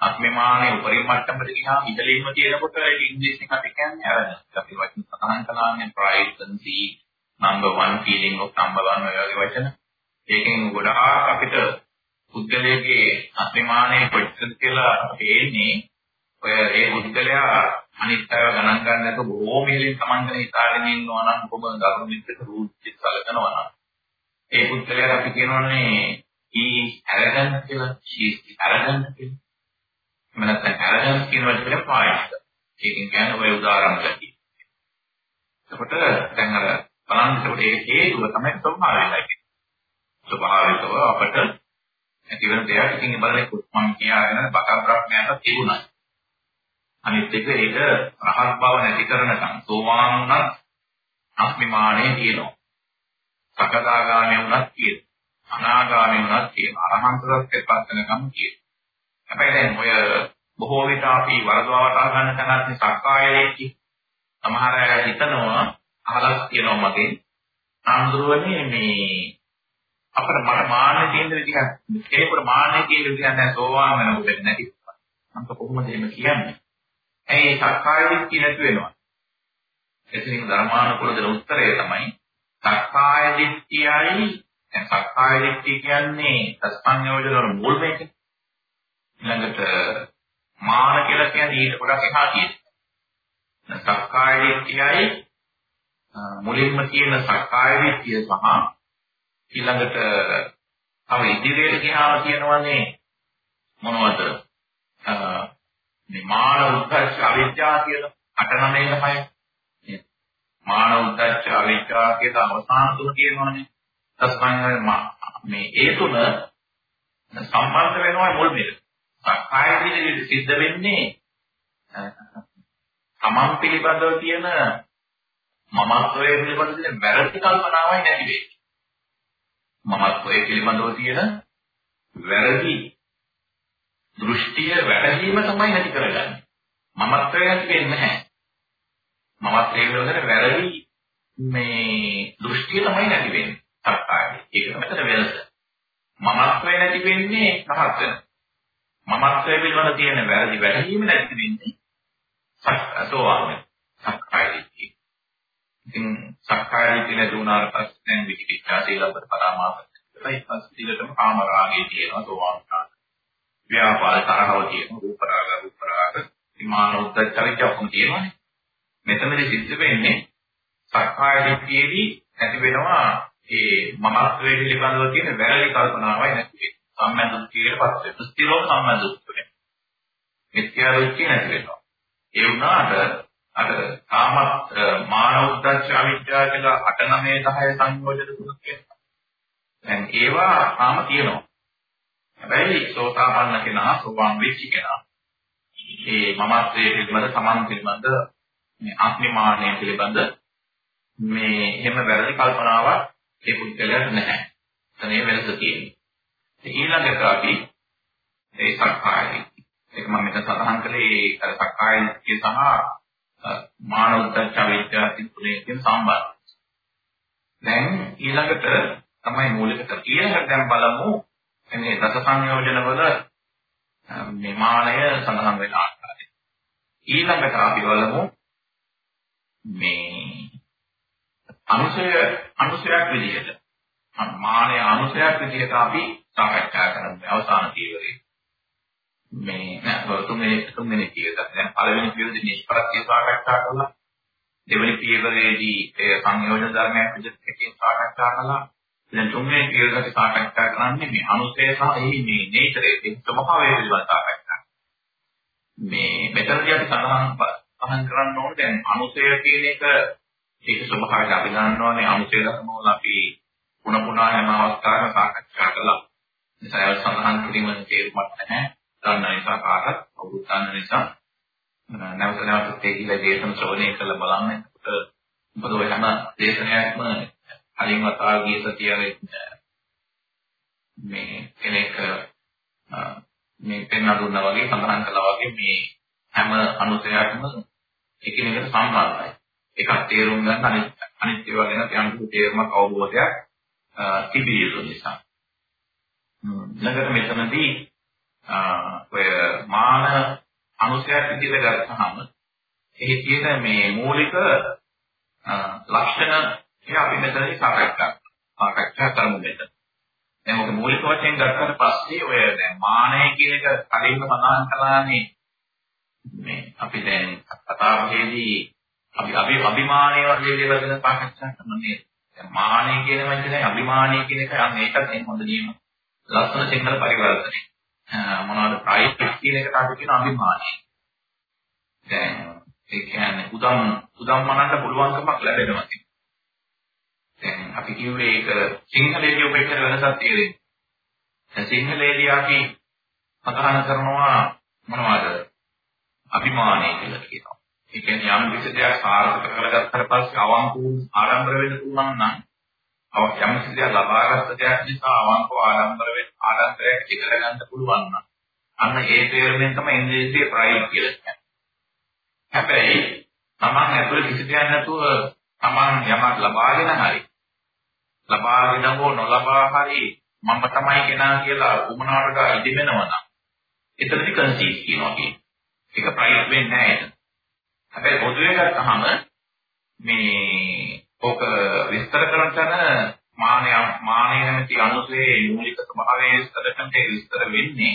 අත්මේමානේ උපරිම මට්ටමට ගියාම ඉතලින්ම තියෙනකොට ඉංග්‍රීසියෙන් අපි කියන්නේ අයලන්ස්. අපි වචන සතහන් කළානේ pride, conceit, number one feeling of number one වගේ වචන. ඒකෙන් ගොඩාක් අපිට පුද්ගලයේ අත්මේමානේ කොච්චරද කියලා තේන්නේ ඔය ඒ පුද්ගලයා අනිත් අය ගණන් ගන්න නැතුව බොහෝම ඉහළින් Taman ගැන හිතාගෙන ඉන්නවා නම් කොහොම ධර්ම මිත්‍රක රූපිත සැලකනවා නම් ඒ පුද්ගලයා අපි කියනවානේ he arrogant කියලා she is arrogant කියලා. මම නැත්නම් arrogant කියන වචනේ පාවිච්චි කරනවා. ඒකෙන් කියන්නේ ඔය උදාහරණ ගතිය. එතකොට දැන් අර බලන්න ඒකට ඒ හේතුව තමයි ස්වභාවයයි. ස්වභාවයව අපට ඇති වෙන දෙයක් ඉතින් ඒ බලන්නේ මම කියාගෙන බක බ්‍රහ්මයාට තිබුණා. අනිත් එක ඒක රහත් බව නැති කරනකම් සෝවාන් වුණත් අස්මිමානේ තියෙනවා. සකදාගාමී වුණත් තියෙනවා. අනාගාමී වුණත් තියෙනවා. අරහන්ත සත්‍යපත් වෙනකම් තියෙනවා. හැබැයි දැන් ඔය බොහෝ විට අපි වරදවා වටහා ගන්න තැනත් සක්කාය වේකි. සමහර අය හිතනවා අහලක් තියෙනවා මගේ. ආන්දරුවනේ මේ අපිට මට මාන්නේ තියෙන විදිහ කෙනෙකුට මාන්නේ තියෙන විදිහ නැහැ සෝවාන් වෙනකොට නැති. මම කොහොමද එහෙම කියන්නේ? ඇයි සක්කාය දිට්ඨිය නැති වෙනවා? එතනින් ධර්මානුකූල දෙන උත්තරය තමයි සක්කාය දිට්ඨියයි දැන් සක්කාය දිට්ඨිය කියන්නේ සස්පඤ්ඤෝජන වල මුල් මේක. ඊළඟට මාන කියලා කියන්නේ ඊට ගොඩක් එහා තියෙන. සක්කාය දිට්ඨියයි මුලින්ම කියන සක්කාය දිට්ඨිය සහ ඊළඟට තව ඉදිරියට ගියාම කියනවානේ මොනවද? මේ මාන උද්දච්ච අවිද්‍යාව කියලා 89 ළමයි. මාන උද්දච්ච අවිද්‍යාව කියලා අවසාන තුන කියනවනේ. තස්මන් මේ ඒ තුන සම්බන්ධ වෙනවා මුල් මෙල. සක්කාය දිට්ඨිය සිද්ධ වෙන්නේ තමන් පිළිබඳව තියෙන මමත්වයේ පිළිබඳව තියෙන වැරදි කල්පනාවයි නැති වෙන්නේ. මමත්වයේ පිළිබඳව තියෙන වැරදි දෘෂ්ටිය වැටහීම තමයි නැති කරගන්නේ. මමත්වය නැති වෙන්නේ නැහැ. මමත්වයේ විරෝධන වැරදි මේ දෘෂ්ටිය තමයි නැති වෙන්නේ. සත්‍යයි. ඒක තමයි වෙනස. මමත්වය නැති වෙන්නේ රහත් වෙන. මමත්වයේ පිළිබඳ තියෙන වැරදි වැටහීම නැති වෙන්නේ සෝවාන්. සක්කාය දිට්ඨිය. ඉතින් සක්කාය දිට්ඨිය නැති වුණාට පස්සේ දැන් විචිකිච්ඡා සීලබ්බත පරාමාස කියලා ඊට පස්සේ ඊළඟටම කාම රාගය තියෙනවා සෝවාන් රාග. ව්‍යාපාර තරහව තියෙනවා රූප රාග රූප රාග ඉමාන උද්දච්ච ඔක්කොම තියෙනවානේ. මෙතනදී සිද්ධ වෙන්නේ සක්කාය දිට්ඨියේදී ඇති වෙනවා ඒ මමත්වයේ පිළිබඳව තියෙන වැරදි කල්පනාවයි නැති වෙන්නේ. සම්මදෘෂ්ටියටපත් වෙනවා. ස්ථිරව සම්මදෘෂ්ටිය. මිත්‍යා දෘෂ්ටිය නැති වෙනවා. ඒ වුණාට අර කාමත් මාන උද්දච්ච අවිද්‍යාව කියලා 8 9 10 සංයෝජන තුනක් කියනවා. දැන් ඒවා තාම තියෙනවා. හැබැයි සෝතාපන්න කෙනා සෝවාන් වෙච්ච කෙනා ඒ මමත්වයේ පිළිබඳ සමන් පිළිබඳ මේ අත්මිමානය පිළිබඳ මේ එහෙම වැරදි කල්පනාවක් ඒ පුද්ගලයාට නැහැ. එතනේ වෙනස තියෙන්නේ. ඊළඟට අපි ඒ සක්කාය ඒක මම මෙතන සඳහන් කළේ අර සක්කාය දිට්ඨිය සහ මානවත්ත්ව චෛත්‍යයන් තුනේ තියෙන සම්බන්ධය. දැන් ඊළඟට තමයි මූලික ඊළඟට දැන් බලමු මේ රස සංයෝජන වල මේ මානය සඳහන් වෙන ආකාරය. ඊළඟට අපි බලමු මේ අනුසය අනුසයක් විදිහට මානය අනුසයක් විදිහට අපි සාකච්ඡා කරන්න අවසාන පියවරේ. මේ නෑ තුන්වෙනි තුන්වෙනි පියවර දැන් පළවෙනි පියවරේ නිෂ්ප්‍රත්‍ය සාකච්ඡා කළා. දෙවෙනි පියවරේදී ඒ සංයෝජන ධර්මයක් විදිහට එකකින් සාකච්ඡා කළා. දැන් තුන්වෙනි පියවරට සාකච්ඡා කරන්නේ මේ අනුසය සහ එහි මේ නේචරයේ තියෙන ස්වභාවය පිළිබඳව සාකච්ඡා. මේ මෙතනදී අපි සඳහන් සඳහන් කරන්න ඕනේ දැන් අනුසය කියන එක ඒක ස්වභාවයට අපි දන්නවනේ අනුසය ධර්ම වල අපි පුන පුනා හැම අවස්ථාවකම සාකච්ඡා කළා. නිසා ඒවා සඳහන් කිරීමේ තේරුමක් නැහැ. දන්න නිසා කාටත් අවුරුදු ගන්න නිසා නැවත නැවතත් ඒ කියලා දේශන ශ්‍රවණය කරලා බලන්න. එතකොට මොකද ඔය හැම දේශනයක්ම කලින් වතාව ගිය සතියේ මේ කෙනෙක් මේ පෙන්න දුන්නා වගේ සඳහන් කළා වගේ මේ හැම අනුසයක්ම එකිනෙකට සම්බන්ධයි. එකක් තේරුම් ගන්න අනිත් අනිත් ඒවා ගැන යම් තේරුමක් අවබෝධයක් තිබිය යුතු නිසා. ළඟට මෙතනදී ඔය මාන අනුසයක් විදිහට ගත්තහම එහි තියෙන මේ මූලික ලක්ෂණ ටික අපි මෙතනදී සාකච්ඡා සාකච්ඡා කරමු මෙතන. දැන් මොකද මූලික වශයෙන් ගත්තට පස්සේ ඔය දැන් මානය කියන එක කලින්ම සඳහන් කළානේ මේ අපි දැන් කතාවේදී අපි අපි අභිමානය වගේ දේවල් ගැන සාකච්ඡා කරනවා දැන් මානය කියන වචනේ අභිමානය කියන එක යම් ඒකත් හොඳ නියම ලස්සන සිංහල පරිවර්තනය. මොනවද ප්‍රයිස් කියන එකට අපි කියන අභිමානය. දැන් ඒ කියන්නේ උදම් උදම් මනන්න පුළුවන්කමක් ලැබෙනවා කියන්නේ. දැන් අපි කිව්වේ ඒක සිංහලේදී ඔබ එක්ක වෙනසක් තියෙන්නේ. දැන් සිංහලේදී අපි සඳහන් කරනවා මොනවද? අභිමානය කියලා කියනවා. ඒ කියන්නේ යම් කිසි දෙයක් සාර්ථක කරගත්තට පස්සේ අවංකව ආරම්භ වෙන්න පුළුවන් නම් අව යම් කිසි දෙයක් ලබාගත් දෙයක් නිසා අවංකව ආරම්භ වෙන්න ආරම්භයක් ඉගෙන ගන්න පුළුවන් නම් අන්න ඒ තේරුමෙන් තමයි ඉංග්‍රීසියේ ප්‍රයිඩ් කියලා කියන්නේ. හැබැයි තමන් ඇතුළේ කිසි දෙයක් නැතුව තමන් යමක් ලබාගෙන හරි ලබාගෙන හෝ නොලබා හරි මම තමයි කෙනා කියලා උමනාවට ඉදිමෙනවා නම් එතනදි කන්සීව් කියනවා කියන්නේ. ඒක ප්‍රයිඩ් වෙන්නේ නැහැ. හැබැයි පොදුවේ ගත්තහම මේ ඕක විස්තර කරන තැන මානය මානය නැමැති අනුසයේ මූලික ස්වභාවය විස්තර කරන විස්තර වෙන්නේ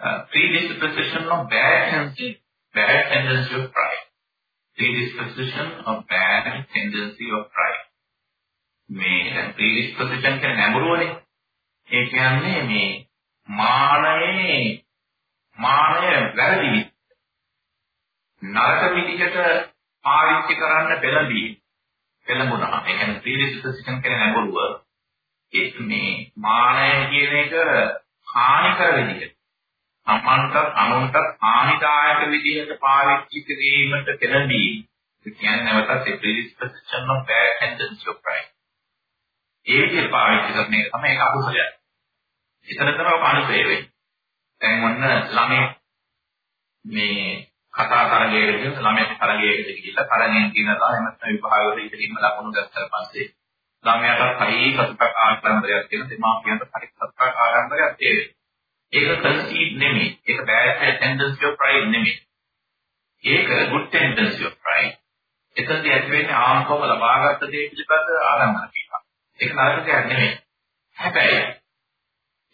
uh, predisposition of bad tendency bad tendency of pride. predisposition of bad tendency of pride. මේ දැන් predisposition කියන්නේ නැඹුරුවනේ. ඒ කියන්නේ මේ මානයේ මානය වැරදි. නරක විදිහට පාවිච්චි කරන්න පෙළඹී පෙළඹුණා. ඒ කියන්නේ ප්‍රීඩිස්පොසිෂන් කියන නැඹුරුව ඒ මේ මානය කියන එක හානි කර විදිහට සම්මන්ත අනුන්ට හානිදායක විදිහට පාවිච්චි කිරීමට පෙළඹී ඒ කියන්නේ නැවතත් ඒ ප්‍රීඩිස්පොසිෂන් of bad tendency of pride. ඒ විදිහට පාවිච්චි කරන එක තමයි ඒක අකුසලයක්. එතන තමයි අනුසය වෙන්නේ. දැන් ඔන්න ළමයි මේ කතා තරගයකට ගිහින් ළමයාට තරගයකට ගිහිල්ලා තරගෙන් කියනවා එහෙම නැත්නම් විභාගවල ඉතිරිම ලකුණු ගත්තාට පස්සේ ළමයාට හරි සතුටක් ආරම්භයක් තියෙන දෙමාපියන්ට හරි සතුටක් ආරම්භයක් තියෙනවා. ඒක කන්සීඩ් නෙමෙයි. ඒක bad tendency of pride නෙමෙයි. ඒක good tendency of pride. එතනදී ඇති වෙන්නේ ආම්කෝම ලබාගත් දේ පිළිබඳ ආරම්භන වීම. ඒක නරක දෙයක් නෙමෙයි. හැබැයි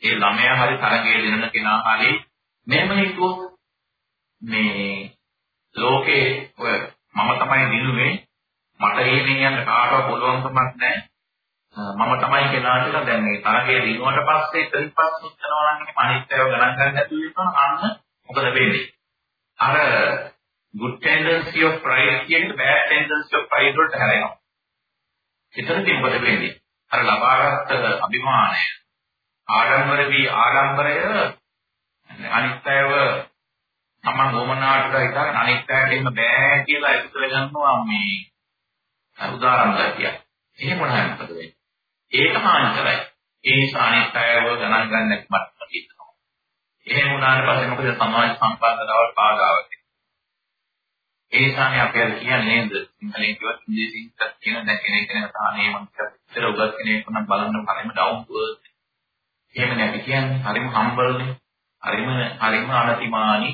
ඒ ළමයා හරි තරගයේ දිනන කෙනා හරි මෙහෙම හිතුවොත් මේ ලෝකේ ඔය මම තමයි දිනුනේ මට එහෙම යන්න කාටවත් පුළුවන්කමක් නැහැ. මම තමයි කියලා කියලා දැන් මේ තරගයේ දිනුවට පස්සේ ඉතින් පස්සෙත් යනවා නම් අනිත්‍යව ගණන් ගන්න නැතුව ඉන්නවා අන්න මොකද වෙන්නේ? අර good tendency of pride කියන bad tendency of pride වලට හැරෙනවා. එතනදී මොකද වෙන්නේ? අර ලබාගත් අභිමානය ආඩම්බර වී ආඩම්බරය අනිත්‍යව තමන් වමනාට හිතාගෙන අනිත්‍යයට එන්න බෑ කියලා ඒක තුළ ගන්නවා මේ උදාහරණ ගතිය. එහෙම නැහැ මොකද වෙන්නේ? ඒක හානිකරයි. ඒ නිසා අනිත්‍යව ගණන් ගන්න නැති මට්ටමක ඉන්නවා. එහෙම වුණාට පස්සේ මොකද සමාජ සම්බන්ධතාවල් බාධාවක් ඒ නිසානේ අපි අර කියන්නේ නේද සිංහලෙන් කිව්වත් ඉංග්‍රීසියෙන් කියන දැන් කෙනෙක් කෙනෙක් තානේ මම ඉතල උගත් කෙනෙක් නම් බලන්න හරිම ඩවුන් ටු අර්ත් එහෙම නැති කියන්නේ හරිම හම්බල්නේ හරිම හරිම අනතිමානි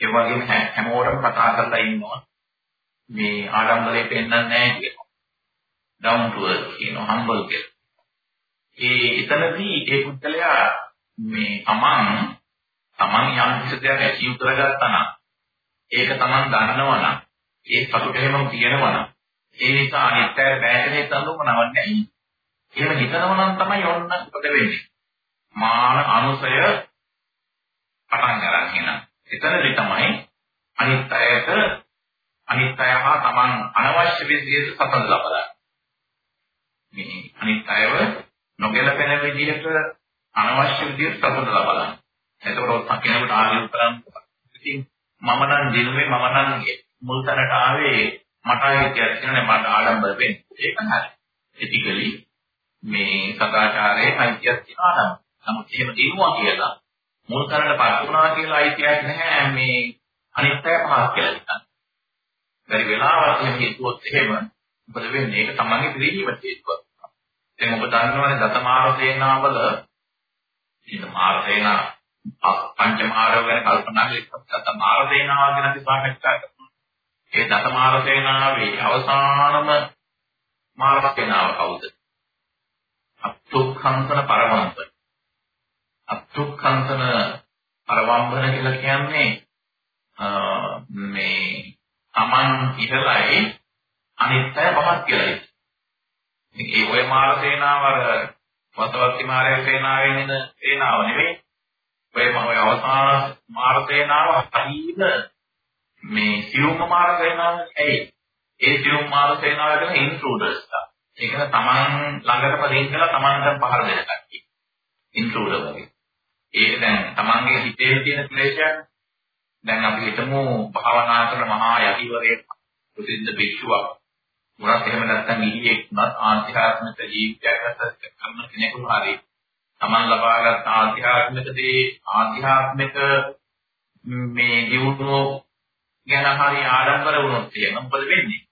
ඒ වගේම හැමෝටම කතා කරලා ඉන්නවා මේ ආඩම්බරේ පෙන්වන්නේ නැහැ කියනවා ඩවුන් ටු අර්ත් කියනවා හම්බල් කියලා ඒ එතනදී ඒ පුද්ගලයා මේ තමන් තමන් යම් කිසි දෙයක් ඇචීව් කරගත්තා නම් ඒක Taman දන්නවා නම් ඒ සතුට එහෙමම තියෙනවා නම් ඒ නිසා අනිත්‍ය බෑකනේ තනුම නවන්නේ. එහෙම හිතනවා නම් තමයි ඔන්න මොකද වෙන්නේ. මාන අනුසය පටන් ගන්න එන. එතනදී තමයි අනිත්‍යයට අනිත්‍ය හා Taman අනවශ්‍ය විදිහට සතන් ලබලා. මේ අනිත්‍යව නොගැලපෙන විදිහට අනවශ්‍ය විදිහට සතන් ලබලා. එතකොට කෙනෙකුට ආදියු කරන්න ඉතින් මම නම් දිනුවේ මම නම් මුල් තැනට ආවේ මට ආයෙත් කියන්නේ මට ආඩම්බර වෙන්නේ. ඒක හරි. එතිකලි මේ සදාචාරයේ අයිතියක් තියනවා නම්. නමුත් එහෙම දිනුවා කියලා මුල් තැනට පත් වුණා කියලා අයිතියක් නැහැ මේ අනිත්‍ය පහක් කියලා හිතන්න. බැරි වෙලාවත් එහෙම හිතුවොත් එහෙම මොකද වෙන්නේ? ඒක තමන්ගේ පිළිගීමට හේතුවක්. දැන් ඔබ දන්නවනේ දතමාර සේනාවල ඉතින් මාර සේනා පංචමාරව ගැන කල්පනා කරලා දතමාර සේනාව ගැන අපි සාකච්ඡා කරනවා. ඒ දතමාර සේනාවේ අවසානම මාර සේනාව කවුද? අත්තුක්ඛන්තන පරමම්පන. අත්තුක්ඛන්තන පරමම්පන කියලා කියන්නේ මේ Taman ඉහළයි අනිත්‍ය පහත් කියලා. ඉතින් ඒ ඔය මාර සේනාව අර වසවත්ති මාරේ සේනාවේ නේද සේනාව නෙවෙයි. ඔය මම ඔය අවසාන මාර සේනාව හරියට මේ සියුම් මාර සේනාව ඇයි? ඒ සියුම් මාර සේනාව කියන ඉන්ට්‍රූඩර්ස් තා. ඒ කියන්නේ Taman ළඟට පදින් කියලා Tamanට පහර දෙන කට්ටිය. ඉන්ට්‍රූඩර් වගේ. ඒක දැන් Tamanගේ හිතේ තියෙන ක්ලේශයක්. දැන් අපි හිතමු භාවනා කරන මහා යතිවරයෙක් ප්‍රසිද්ධ භික්ෂුවක්. මොනක් එහෙම නැත්නම් ගිහියෙක් උනත් ආධ්‍යාත්මික ජීවිතයක් ගත කරන කෙනෙකුට හරියි තමන් ලබාගත් ආධ්‍යාත්මික දේ ආධ්‍යාත්මික මේ දියුණුව ගැන හරි ආඩම්බර වුණොත් එහෙනම් මොකද වෙන්නේ?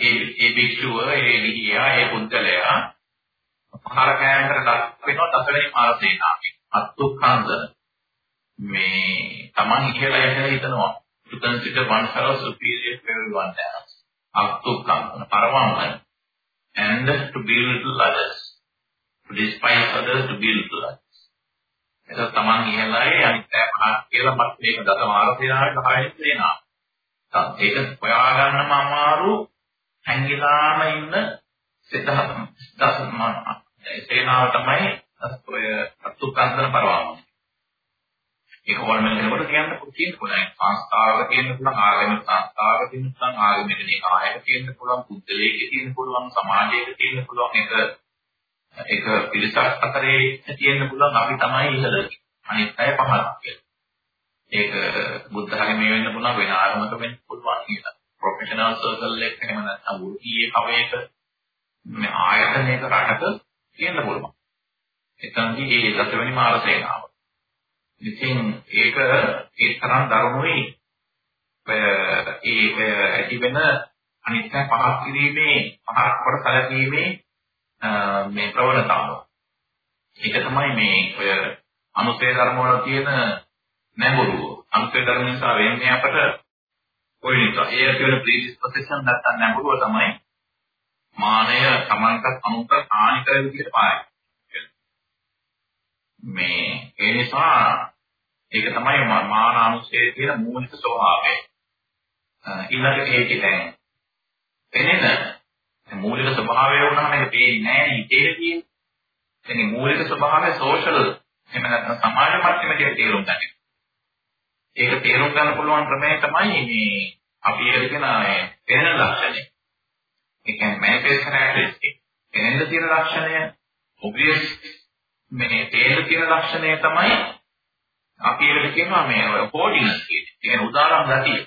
ඒ ඒ භික්ෂුව ඒ ගිහියා ඒ පුද්ගලයා පහර කෑමකට ලක් වෙනවා දසවෙනි මාර්ගේනාමේ අත්ුක්ඛන්දන මේ තමන් ඉහළ යන හිතනවා. to consider oneself superior to everyone else අත්ුක්ඛන්දන පරමම්මන and to build others. To despise others to build others. ඒක තමන් ඉහළයි අනිත් අය පහත් කියලා මත් මේක දත මාර්ගයකට හායත් වෙනවා. ඒක හොයාගන්නම අමාරු හැංගිලාම ඉන්න සිතහතම දසම සේනාව තමයි ඔය අතුකන්දන පරවාම. ඒක ඕනම කෙනෙකුට කියන්න පුළුවන් පුළුවන් සංස්ථාවක තියෙන්න පුළුවන් ආගමික සංස්ථාවක තියෙන්න පුළුවන් ආගමික නිකායක තියෙන්න පුළුවන් පුද්ගලයෙක් තියෙන්න පුළුවන් සමාජයක තියෙන්න පුළුවන් ඒක ඒක පිළිසක් අතරේ තියෙන්න පුළුවන් අපි තමයි ඉහළ අනිත් අය පහළ කියලා. ඒක බුද්ධ ධර්මයේ වෙන්න පුළුවන් වෙන ආගමක වෙන්න පුළුවන් කියලා. ප්‍රොෆෙෂනල් සර්කල් එකක එහෙම නැත්නම් වෘත්තීය කවයක මේ ආයතනයක රටක තියෙන්න පුළුවන්. එතනදී ඒ දසවෙනි මාර සේනාව. ඉතින් ඒක ඒ තරම් දරුණුයි ඒ ඇති වෙන අනිත්‍ය පහක් කිරීමේ පහක් කොට සැලකීමේ මේ ප්‍රවණතාව. ඒක තමයි මේ ඔය අනුසේ ධර්ම වල තියෙන නැඹුරුව. අනුසේ ධර්ම නිසා වෙන්නේ අපට ඔය නිසා ඒ කියන ප්‍රීඩිස්පොසිෂන් නැත්තම් නැඹුරුව තමයි මානය සමන්තත් අනුන්ට හානි කර විදිහට පායි. මේ ඒ නිසා ඒක තමයි මාන අනුශේධයේ තියෙන මූලික ස්වභාවය. ඊළඟට ඒකේ දැන් එනේද මූලික ස්වභාවය වුණාම ඒක පේන්නේ නැහැ ඉතේ තියෙන්නේ. එතන මූලික ස්වභාවය සෝෂල් එහෙම නැත්නම් සමාජ මට්ටමේ තේරුම් ගන්න. ඒක තේරුම් ගන්න පුළුවන් ක්‍රමය තමයි මේ අපි ඒකට කියන පෙනෙන ලක්ෂණය. ඒ කියන්නේ manifest characteristic. පෙනෙන්න තියෙන ලක්ෂණය obvious මේ තේරෙන්න තියෙන ලක්ෂණය තමයි අපි ඒකට කියනවා මේ coordinates කියන්නේ. ඒ උදාහරණ ගතිය.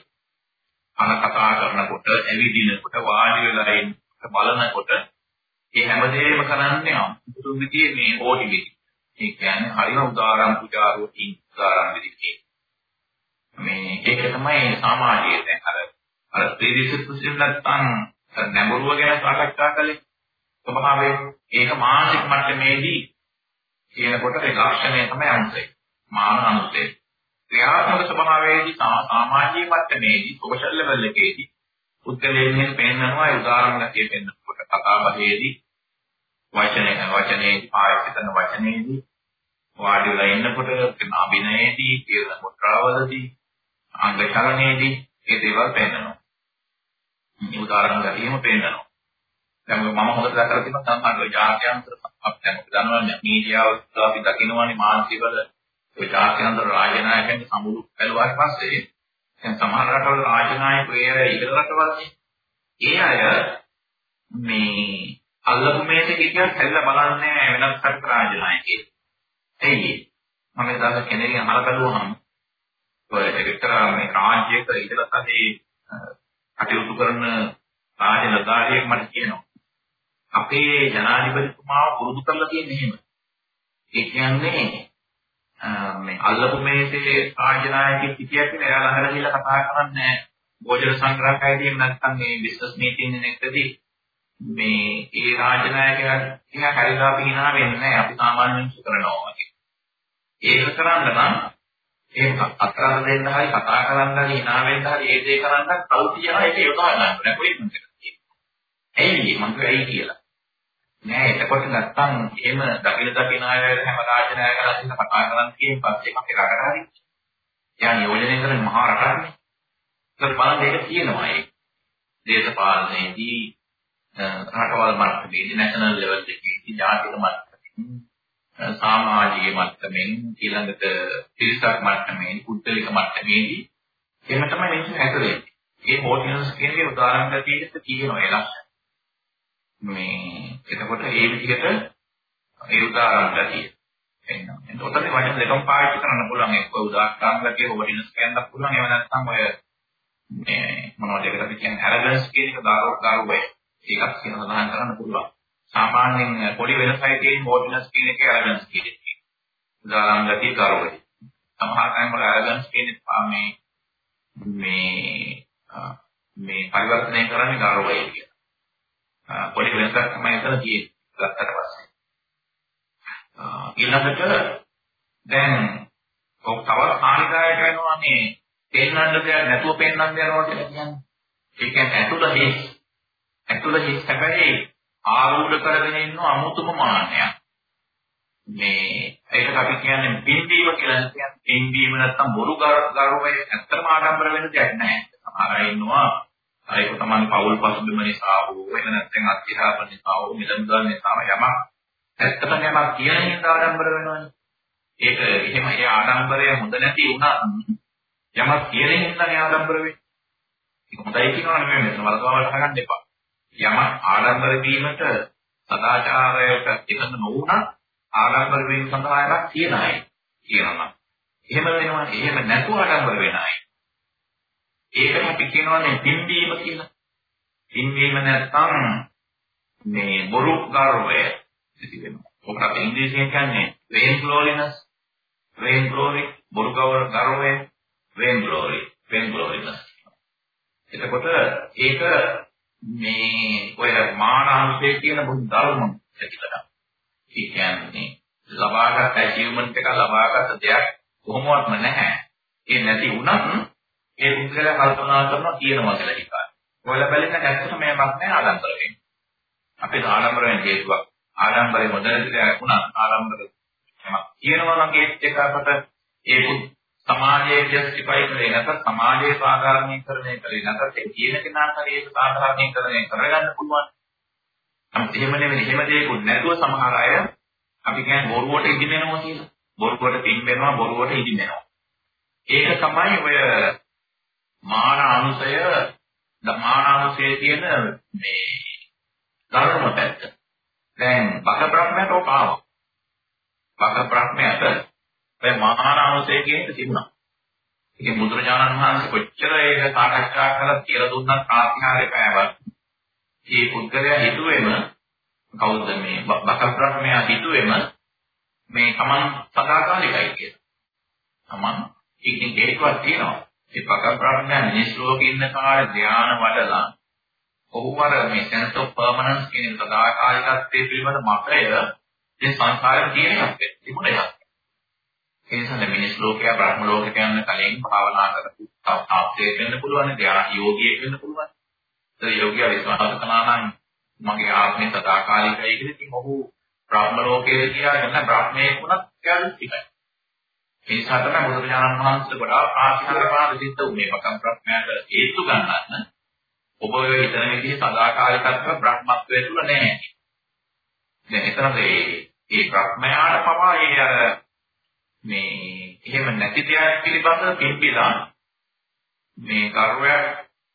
අන කතා කරනකොට, ඇවිදිනකොට, වාඩි වෙලා ඉන්නකොට, බලනකොට ඒ හැමදේම කරන්නේ අමුතු විදිහේ මේ ඕඩිවිටි. ඒ කියන්නේ හරිම උදාහරණ පුජාරුවකින් උදාහරණ විදිහට. මේ ඒක තමයි සමාජයේ දැන් අර අර ත්‍රිවිධ නැත්තම් නැඹුරුව ගැන සාකච්ඡා කළේ ස්වභාවය ඒක මානසික මට්ටමේදී කියනකොට ඒ ලක්ෂණය තමයි අංශය මාන අංශය ක්‍රියාත්මක ස්වභාවයේදී සමාජීය මට්ටමේදී සෝෂල් ලෙවල් එකේදී උත්කලයෙන් පෙන්නනවා උදාහරණ ගැටිය පෙන්නකොට කතා බහේදී වචනය වචනේදී පාවිච්චි කරන වචනේදී වාඩි වෙලා ඉන්නකොට අභිනයේදී කියන මුද්‍රාවලදී අංග චලනයේදී ඒ දේවල් පෙන්නනවා. මේ උදාහරණ ගතියෙම පෙන්නනවා. දැන් මම හොඳට දැකලා තියෙනවා සම්මාන ජාත්‍යන්තර අපි දැන් අපි දන්නවා මීඩියාව අපි දකිනවානේ මානසික වල ඔය ජාත්‍යන්තර රාජනායකයන් සමුළු බැලුවාට පස්සේ දැන් සමහර රටවල රාජනායකයෝ ඒ ඉහළ රටවල්නේ ඒ අය මේ අල්ලපු මේක කිව්වත් හැල්ල බලන්නේ වෙනස් රටක රාජනායකයෙක්. එයි මම දැන් කෙනෙක්ගෙන් අහලා බලුවහම ඔය එක්තරා මේ රාජ්‍යයක ඉඳලා තමයි කටයුතු කරන රාජ නගාරියෙක් මට කියනවා. අපේ ජනාධිපතිතුමාව පුරුදු කරලා තියෙන්නේ එහෙම. ඒ කියන්නේ මේ අල්ලපු මේසේ රාජනායකයෙක් හිටියක් නේ එයා ළඟට ගිහිල්ලා කතා කරන්නේ භෝජන සංග්‍රහකයේදී නැත්නම් මේ බිස්නස් මීටින් එකකදී මේ ඒ රාජනායකයා එයා හරිලා අපි hina වෙන්නේ නැහැ. අපි සාමාන්‍ය මිනිස්සු කරනවා වගේ. ඒක කරන්න නම් ඒ අත්තරන් දෙන්න හරි කතා කරන්න හරි hina වෙන්න හරි ඒ දේ කරන්න කවුතියන ඒක යොදා ගන්න. ඕනේ කොහෙන්ද ඇයි මම ඇයි කියලා. නෑ එතකොට නැත්තම් එහෙම දකින දකින අය හැම රාජනායකලා ඉන්න කතා කරන් කියන පස්සේ අපේ රටට හරි. යා නියෝජනය කරන මහා රටක්නේ. ඒක බලන්න ඒක තියෙනවා ඒ. දේශපාලනයේදී රටවල් මට්ටමේදී නැෂනල් ලෙවල් එකේදී ජාතික මට්ටමේ සමාජීය මට්ටමින් ඊළඟට පිරිසක් මට්ටමේ පුද්ගලික මට්ටමේදී එහෙම තමයි මිනිස්සු හැදෙන්නේ. ඒ හෝටිනස් කියන්නේ උදාහරණ ගැටියට කියනවා ඒ ලක්ෂණ. මේ එතකොට ඒ විදිහට ඒ උදාහරණ ගැටිය එන්නවා. එතකොට මේ වචන දෙකම පාවිච්චි කරන්න පුළුවන්. එක්ක උදාහරණ ගැටිය හෝටිනස් කියන්නත් පුළුවන්. එහෙම නැත්නම් ඔය මේ මොනවද ඒකට කියන්නේ ඇරගන්ස් කියන එක දාරෝ දාරුවේ. ඒකත් කියන සඳහන් කරන්න පුළුවන්. සාමාන්‍යයෙන් පොඩි වෙනසයි තියෙන මොඩිනස් කියන එකේ අරගන්ස් කියන එක. උදාහරණ ගතිය කරවයි. සමහර තැන් වල අරගන්ස් කියන මේ මේ මේ පරිවර්තනය කරන්නේ ගාරවයි කියලා. පොඩි වෙනසක් තමයි එතන තියෙන්නේ. ගත්තට පස්සේ. ඊළඟට දැන් ඔක් තවත් හානිකාරක වෙනවා මේ පෙන්වන්න දෙයක් නැතුව පෙන්වන්න යනවා කියලා කියන්නේ. ඒ කියන්නේ ඇතුළ හිස් ඇතුළ හිස් හැබැයි ආරූඪ කරගෙන ඉන්න අමුතුම මාන්නයක්. මේ ඒකට අපි කියන්නේ පින්දීම කියලා කියන්නේ පින්දීම නැත්තම් බොරු ගරුවේ ඇත්තම ආඩම්බර වෙන දෙයක් නැහැ. සමහර අය ඉන්නවා ඒක තමයි පෞල් පසුබිම නිසා හෝ වෙන නැත්නම් අධ්‍යාපන නිසා හෝ මිලමුදල් නිසා යමක් ඇත්තටම යමක් කියන හින්දා ආඩම්බර වෙනවනේ. ඒක එහෙම ඒ ආඩම්බරය හොඳ නැති වුණා යමක් කියන හින්දා ආඩම්බර වෙන්නේ. ඒක හොඳයි කියනවා නෙමෙයි මෙතන වලකවල හගන්න එපා. යමක් ආඩම්බර වීමට සදාචාරයට එකඟ නොවුණා ආඩම්බර වීම සඳහා එකක් තියන අය කියනවා. එහෙම වෙනවා එහෙම නැතුව ආඩම්බර වෙන අය. ඒකට අපි කියනවානේ පින්වීම කියලා. පින්වීම නැත්නම් මේ බොරු ගර්වය ඇති වෙනවා. ඔකට අපි ඉංග්‍රීසියෙන් කියන්නේ vain gloriness, vain glory, බොරු ගර්වය, vain glory, vain gloriness. එතකොට ඒක මේ ඔය මානහන්සේ කියන බුද්ධ ධර්ම ඇතිකඩ. ඒ කියන්නේ ලබාගත් ඇචීව්මන්ට් එක ලබාගත් දෙයක් කොහොමවත්ම නැහැ. ඒ නැති වුණත් ඒ පුද්ගලයා කල්පනා කරනවා කියනවා කියලා හිතනවා. ඔයාලා බැලෙන්න ඇත්තටම මේ මත් නැහැ ආඩම්බර වෙන්නේ. අපේ ආඩම්බර වෙන හේතුවක්. ආඩම්බරේ මොදැනට වුණා ආඩම්බර කියනවා නම් ඒත් එකකට ඒ සමාජයේ ජස්ටිෆයි කරේ නැත්නම් සමාජයේ සාධාරණීකරණය කරේ නැත්නම් ඒ කියන කෙනාට හරි ඒක සාධාරණීකරණය කරගන්න පුළුවන්. නමුත් එහෙම නෙවෙයි එහෙම දෙයක්වත් නැතුව සමහර අය අපි කියන්නේ බොරුවට ඉදිමෙනවා කියලා. බොරුවට පින්බෙනවා බොරුවට ඉදිමෙනවා. ඒක තමයි ඔය මාන අනුසය මාන අනුසයේ තියෙන මේ ධර්ම පැත්ත. දැන් බක බ්‍රහ්මයට ඔක ආවා. බක බ්‍රහ්මයට ඔය මාන අනුසය කියන එක තිබුණා. ඉතින් බුදුරජාණන් වහන්සේ කොච්චර ඒක සාකච්ඡා කරලා කියලා දුන්නත් ප්‍රාතිහාර්ය පෑවක්. මේ පුද්ගලයා හිතුවේම කවුද මේ බක බ්‍රහ්මයා හිතුවේම මේ තමන් සදාකාලිකයි කියලා. තමන් ඒකෙන් හේතුවක් තියෙනවා. ඒ බක බ්‍රහ්මයා මිනිස් ලෝකේ ඉන්න කාලේ ධානය වඩලා ඔහු අර මේ sense of permanence කියන සදාකාලිකත්වයේ පිළිබඳ මතය මේ සංසාරේ තියෙන එකක් තිබුණා එකක්. ඒ නිසා මිනිස් ලෝකයා බ්‍රහ්ම ලෝකයට යන කලින් භාවනා කරපු තාප්තේ වෙන්න පුළුවන්, ධ්‍යාන යෝගියෙක් වෙන්න පුළුවන්. ඒ යෝගියා විශ්වාස කරනවා නම් මගේ ආත්මය සදාකාලිකයි කියලා ඉතින් ඔහු බ්‍රහ්ම ලෝකයේ කියලා බ්‍රහ්මයේ වුණත් එයාට ටිකයි. ඒ නිසා තමයි බුදුරජාණන් වහන්සේ ගොඩාක් ආශ්චර්යපාද සිද්ධ වුණේ පකම් බ්‍රහ්මයාට හේතු ගන්නත් ඔබ ඔය හිතන විදිහේ සදාකාලිකත්ව බ්‍රහ්මත්වයේ තුල නැහැ. දැන් එතනද මේ මේ බ්‍රහ්මයාට පවා ඒ අර මේ එහෙම නැති දෙයක් පිළිබඳව පිළිපිලා මේ ගර්වයක්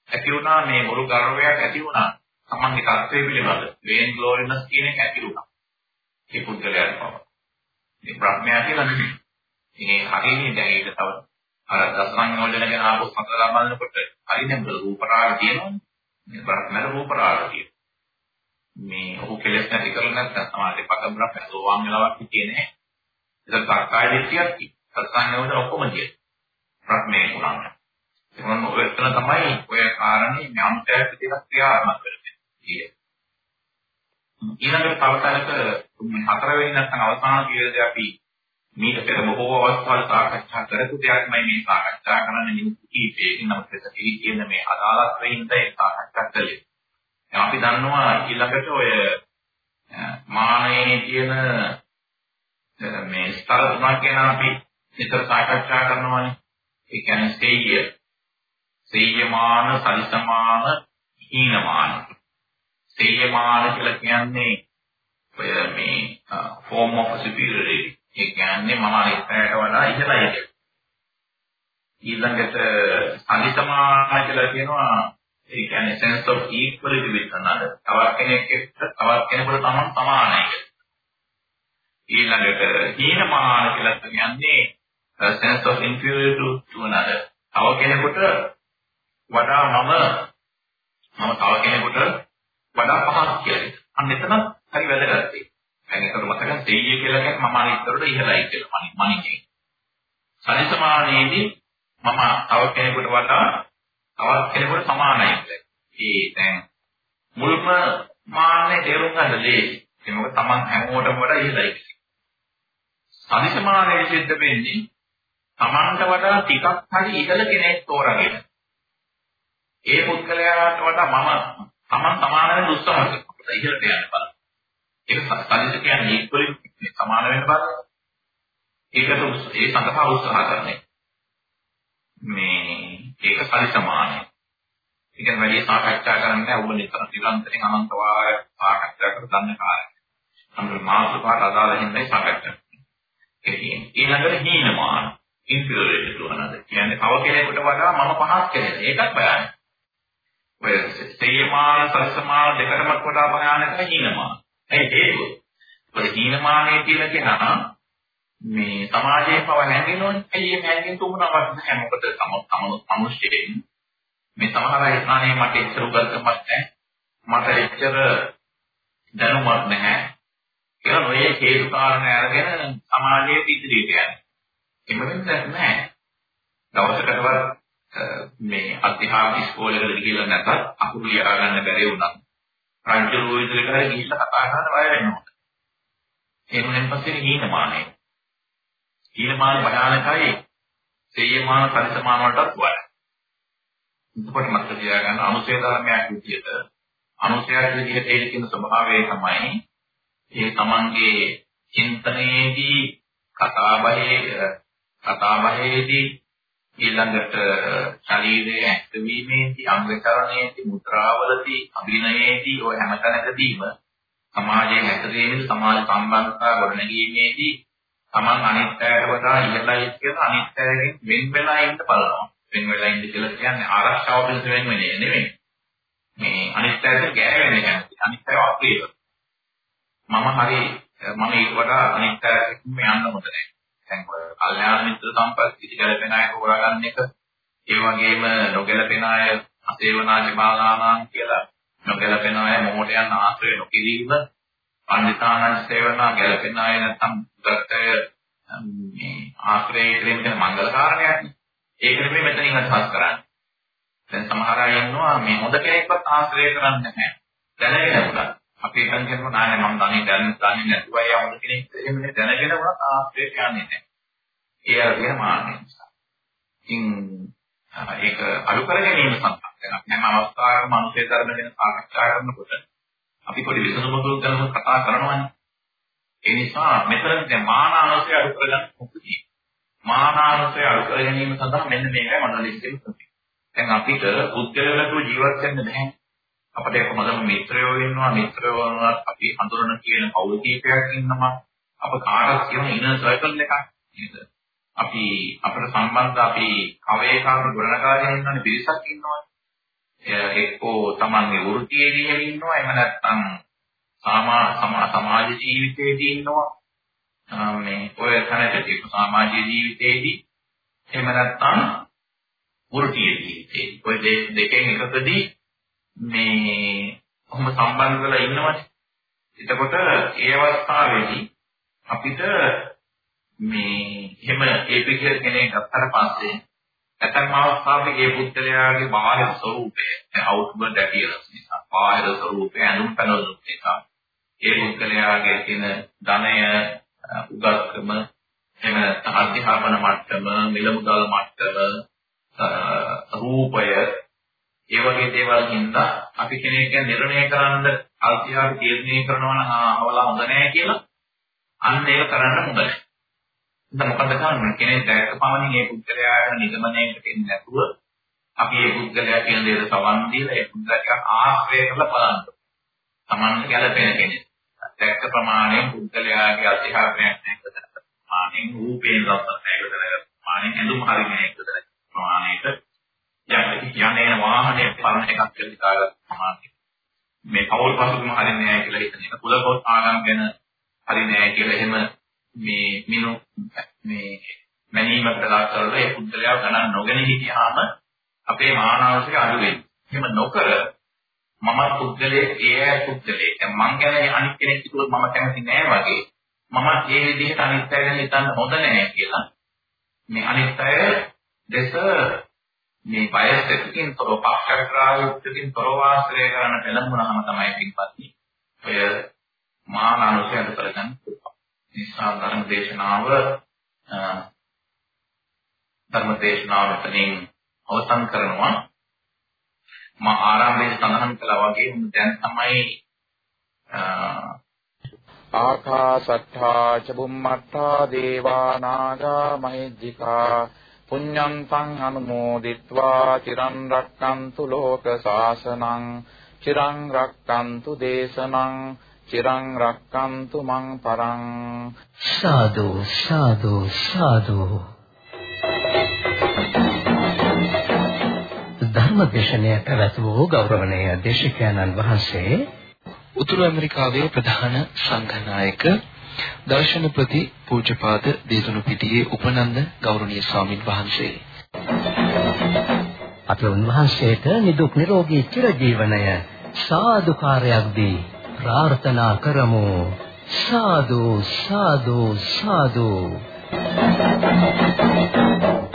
ඇති වුණා මේ මුළු ගර්වයක් ඇති වුණා. තමන්ගේ தත්ත්වය පිළිබඳ වේන් ග්ලෝරිනස් කියන එක ඇති වුණා. ඒ පුද්ගලයාට පවා. මේ බ්‍රහ්මයා කියලා නෙමෙයි. ඉතින් හරියනේ දැන් ඒක තව අර දසංයෝජන ගැන ආපු සතරලා බලනකොට හරියනේ රූප රාග තියෙනවනේ මේ බ්‍රහ්මල රූප රාග තියෙනවා. මේ ඔහු කෙලස් නැති කරලා නැත්නම් සමාධි පද බ්‍රහ්ම සෝවාන් වෙලාවක් හිටියේ නැහැ. ඒක සක්කාය දිට්ඨියක් තියෙනවා. සත්සංයෝජන ඔක්කොම තියෙනවා. බ්‍රහ්මයේ ගුණන්න ඒ මොන ඔයතන තමයි ඔය කාරණේ ඥානත්‍යයක් විදිහට ක්‍රියාත්මක වෙන්නේ ඊළඟට තව තැනක හතරවෙනි නැත්නම් අවසාන කීයේදී අපි මීට පෙර බොහෝ අවස්ථාවල සාකච්ඡා කරපු දෙයක්මයි මේ සාකච්ඡා කරන්න නිමිති කීපයකින් නම් ප්‍රතිපී කියන මේ අදාළත්වයින්ද ඒ සාකච්ඡා කළේ. අපි දන්නවා ඊළඟට ඔය මානයේ තියෙන මේ ස්තර තුනක් ගැන අපි විතර සාකච්ඡා කරනවානේ. ඒ කියන්නේ සේය, සේයමාන, සලිසමාන, හීනමාන. සේයමාන කියලා කියන්නේ ඔය මේ form of superiority ඒ කියන්නේ මම අනිත්‍යයට වඩා ඉහළයි කියලා. ඊළඟට අනිසමාන කියලා කියනවා ඒ කියන්නේ sense of equality with another. තවත් කෙනෙක් එක්ක තවත් කෙනෙකුට තමන් සමානයි කියලා. ඊළඟට හීනමාන කියලා කියන්නේ sense of inferiority to another. තව කෙනෙකුට වඩා මම මම තව කෙනෙකුට වඩා පහත් කියලා. අන්න එතන හරි වැදගත්. දැන් ඒකට මතක තේයිය කියලා කියන්නේ මම අනිත්තරට ඉහළයි කියලා මනි මනින්නේ. සනිසමානයේදී මම තව කෙනෙකුට වඩා තවත් කෙනෙකුට සමානයි කියලා. ඒ දැන් මුල්ම මාන්නේ තේරුම් ගන්න ලේසි. ඒක මොකද Taman හැමෝටම වඩා ඉහළයි කියලා. සනිසමානයේ සිද්ධ වෙන්නේ Tamanට වඩා ටිකක් හරි ඉහළ කෙනෙක් තෝරාගෙන. ඒ පුද්ගලයාට වඩා මම Taman සමාන වෙන්න උත්සාහ කරනවා. ඉහළට යන්න බලන්න. ඒක සත්‍යද කියන්නේ ඉක්වලින් සමාන වෙන්න බෑ. ඒකට ඒ සඳහා උත්සාහ කරන්නේ. මේ ඒක සරි සමානයි. ඒක වැඩි සාකච්ඡා කරන්න ඔබ නිතර නිරන්තරයෙන් අනන්ත වාරයක් සාකච්ඡා කර ගන්න කාර්යය. අnder මාසුකාට අදාළ හින්දායි සාකච්ඡා කරන්නේ. ඒ කියන්නේ ඊළඟට හීනමාන ඉන්ෆීරියරිටි to another. කියන්නේ තව කෙනෙකුට වඩා මම පහත් කෙනෙක්. ඒකත් බයයි. ඔය සේමාන සස්සමාන දෙකටම වඩා භයානක හීනමාන. ඒ හේතුව. ඔය හීනමානයේ කියලා කියනවා මේ සමාජයේ පව හැංගෙනවනේ. ඒ හැංගෙන්න තුමුණවක් නැහැ. මොකද තම තම මිනිස්සුෙන් මේ සමහර අය ස්ථානයේ මට එච්චර උගල්කමක් නැහැ. මට එච්චර දැනුමක් නැහැ. කියලා ඔය හේතු කාරණා අරගෙන සමාජයේ ඉදිරියට යන්නේ. එහෙම වෙන්නේ නැහැ. දවසකටවත් මේ අධ්‍යාපන ඉස්කෝලේකට ගිහිල්ලා නැතත් අකුරු ලියා ගන්න බැරි වුණා. රාජ්‍ය ඉදිරියට හරි ගිහිල්ලා කතා කරන්න බය වෙනවා. එහෙමෙන් පස්සේ හීනමානයි. හීනමාන භයානකයි සේයමාන පරිසමාන වලටත් වඩා. එතකොට මතක තියාගන්න අනුසය ධර්මයක් විදිහට අනුසයක් විදිහට ඒ කියන ස්වභාවය තමයි ඒ තමන්ගේ චින්තනයේදී කතාබහේ කතාබහේදී ඊළඟට ශරීරයේ ඇක්ටවීමේදී අංගකරණයේදී මුද්‍රාවලදී අභිනයේදී ඔය හැමතැනකදීම සමාජයේ හැසිරීමේදී සමාජ සම්බන්ධතා ගොඩනැගීමේදී Taman අනිත්‍යයට වඩා ඉහළයි කියලා අනිත්‍යයෙන් වෙන් වෙලා ඉන්න බලනවා. වෙන් වෙලා ඉන්න කියලා කියන්නේ ආරක්ෂාව පිණිස වෙන් වෙන්නේ නෙමෙයි. මේ අනිත්‍යයට ගෑවෙන්නේ නැහැ. අනිත්‍යව අපේව. මම හරි මම ඊට වඩා අනිත්‍යයට යන්න හොඳ නැහැ. දැන් ඔය කල්යාණ මිත්‍ර සම්පත් කිසි ගැලපෙන අය හොයාගන්න එක ඒ වගේම නොගැලපෙන අය අසේවනාච බාලානාන් කියලා නොගැලපෙන අය මොහොතයන් ආශ්‍රය නොකිරීම පණ්ඩිතානන් සේවනා ගැලපෙන අය නැත්නම් උදත්තය මේ ආශ්‍රය කිරීම කියන මංගල කාරණයක් ඒක නෙමෙයි මෙතනින් අදහස් කරන්නේ. දැන් සමහර අය ඉන්නවා මේ හොඳ කෙනෙක්වත් ආශ්‍රය කරන්නේ නැහැ. දැනගෙන උනා අපි හිතන් කරනවා නෑ මම දන්නේ දැන දන්නේ නැතුව අය හොඳ කෙනෙක් එහෙමනේ දැනගෙන වුණත් ආශ්‍රය කියන්නේ නැහැ ඒ අර තියෙන මාන්නේ නිසා ඉතින් ඒක අඩු කර ගැනීම සඳහා දැන් අපි හැම අවස්ථාවකම අනුශේධ ධර්ම ගැන සාකච්ඡා කරනකොට අපි පොඩි විසඳුමක් ගැන කතා කරනවානේ. ඒ නිසා මෙතන දැන් මානානුසය අඩු කරගන්න මොකද මානානුසය අඩු කර ගැනීම සඳහා මෙන්න මේකයි මනෝලිස්කෙන් කරන්නේ. දැන් අපිට උද්දේශනතු ජීවත් වෙන්න බෑ. අපිට කොහොමද මිත්‍රයෝ ඉන්නවා මිත්‍රයෝ වුණත් අපි හඳුනන කියන පෞල් කීපයක් ඉන්නවා. අප කාටත් කියන ඉන සර්කල් එකක් නේද? අපි අපිට සම්බන්ධ අපි කවේකාරු ගොඩනගාගෙන ඉන්නනේ පිරිසක් ඉන්නවා. එක්කෝ තමන්ගේ වෘත්තියේදී ඉන්නවා එහෙම නැත්නම් සමා සමාජ ජීවිතයේදී ඉන්නවා මේ ඔය තැනකදී සමාජ ජීවිතයේදී එහෙම නැත්නම් වෘත්තීය ජීවිතයේදී ඔය දෙකෙන් එකකදී මේ කොහොම සම්බන්ධ වෙලා ඉන්නවනේ එතකොට ඒ අවස්ථාවේදී අපිට මේ එහෙම ඒ පිළිග කෙනෙක් ගත්තට පස්සේ ඇතැම් අවස්ථාවක ඒ පුද්ගලයාගේ බාහිර ස්වરૂපය අවුට්වර්ඩ් ඇපියරන්ස් නිසා බාහිර ස්වરૂපය ඇඳුම් පැනවීම නිසා ඒ පුද්ගලයාගේ තියෙන ධනය උගත්කම එන අධ්‍යාපන මට්ටම මිල මුදල් මට්ටම රූපය ඒ වගේ දේවල් හින්දා අපි කෙනෙක් නිර්ණය කරන්න අල්තිහාර තීරණය කරනවා නම් අවලා හොඳ නැහැ කියලා අන්න ඒක කරන්න හොඳ නැහැ දැන් මොකද කරන්නේ? කෙනෙක් දැක්ක පමණින් ඒ පුද්ගලයාට නිගමනයකට එන්නේ නැතුව අපි ඒ පුද්ගලයා කියන දේට සවන් දීලා ඒ පුද්ගලයා ටිකක් ආශ්‍රය කරලා බලන්න. Tamanට ගැළපෙන කෙනෙක්. දැක්ක ප්‍රමාණයෙන් පුද්ගලයාගේ අධ්‍යාපනයක් නැකද ප්‍රමාණයෙන් රූපේන රත්නයකට ප්‍රමාණයෙන් ඇඳුම් හරිනේ එකද ප්‍රමාණයට යන්නේ වාහනේ පරණ එකක් කියලා හිතාගන්න ප්‍රමාණය. මේ පෞල් පසුබිම හරින්නේ නැහැ කියලා හිතන එක කුලපොත් ආගම් ගැන හරින්නේ නැහැ කියලා එහෙම මේ මිනු මේ මැනීමකට ලක් කරලා ඒ පුද්ගලයාව ගණන් නොගෙන හිටියාම අපේ මානසික අඩු වෙනවා. එහෙම නොකර මම පුද්ගලයේ ඒ අය පුද්ගලයේ. දැන් මං ගැන අනිත් කෙනෙක් කිව්වොත් මම කැමති නෑ වගේ. මම ඒ විදිහට අනිත් අය ගැන හිතන්න හොඳ නෑ කියලා. මේ අනිත් අය දෙස මේ බයස් එකකින් තොරව පක්ෂග්‍රාහීත්වකින් තොරව ආශ්‍රය කරන පෙළඹුණාම තමයි පිටපත්ති. ඔය මානසික අඩු කරගන්න නිසා ධර්ම දේශනාව ධර්ම දේශනාව මෙතනින් අවසන් කරනවා මා ආරම්භයේ සඳහන් කළා වගේ දැන් තමයි ආකාසට්ඨා ච බුම්මට්ඨා දේවා නාග මහිද්దికා පුඤ්ඤං තං අනුමෝදිත්වා චිරන් රක්칸තු ලෝක සාසනං චිරං රක්칸තු දේශනං චිරං රක්칸තු මං පරං. සාදු සාදු සාදු. ධර්මදේශනය පැවැත් වූ ගෞරවනීය දේශකයන්න් වහන්සේ උතුරු ඇමරිකාවේ ප්‍රධාන සංඝනායක දර්ශනපති පූජ්‍යපාද දේදුණු පිටියේ උපනන්ද ගෞරවනීය ස්වාමින් වහන්සේ අපේ උන්වහන්සේට නිදුක් නිරෝගී චිරජීවනය සාදුකාරයක් දී ප්‍රාර්ථනා කරමු සාදු සාදු සාදු Thank you.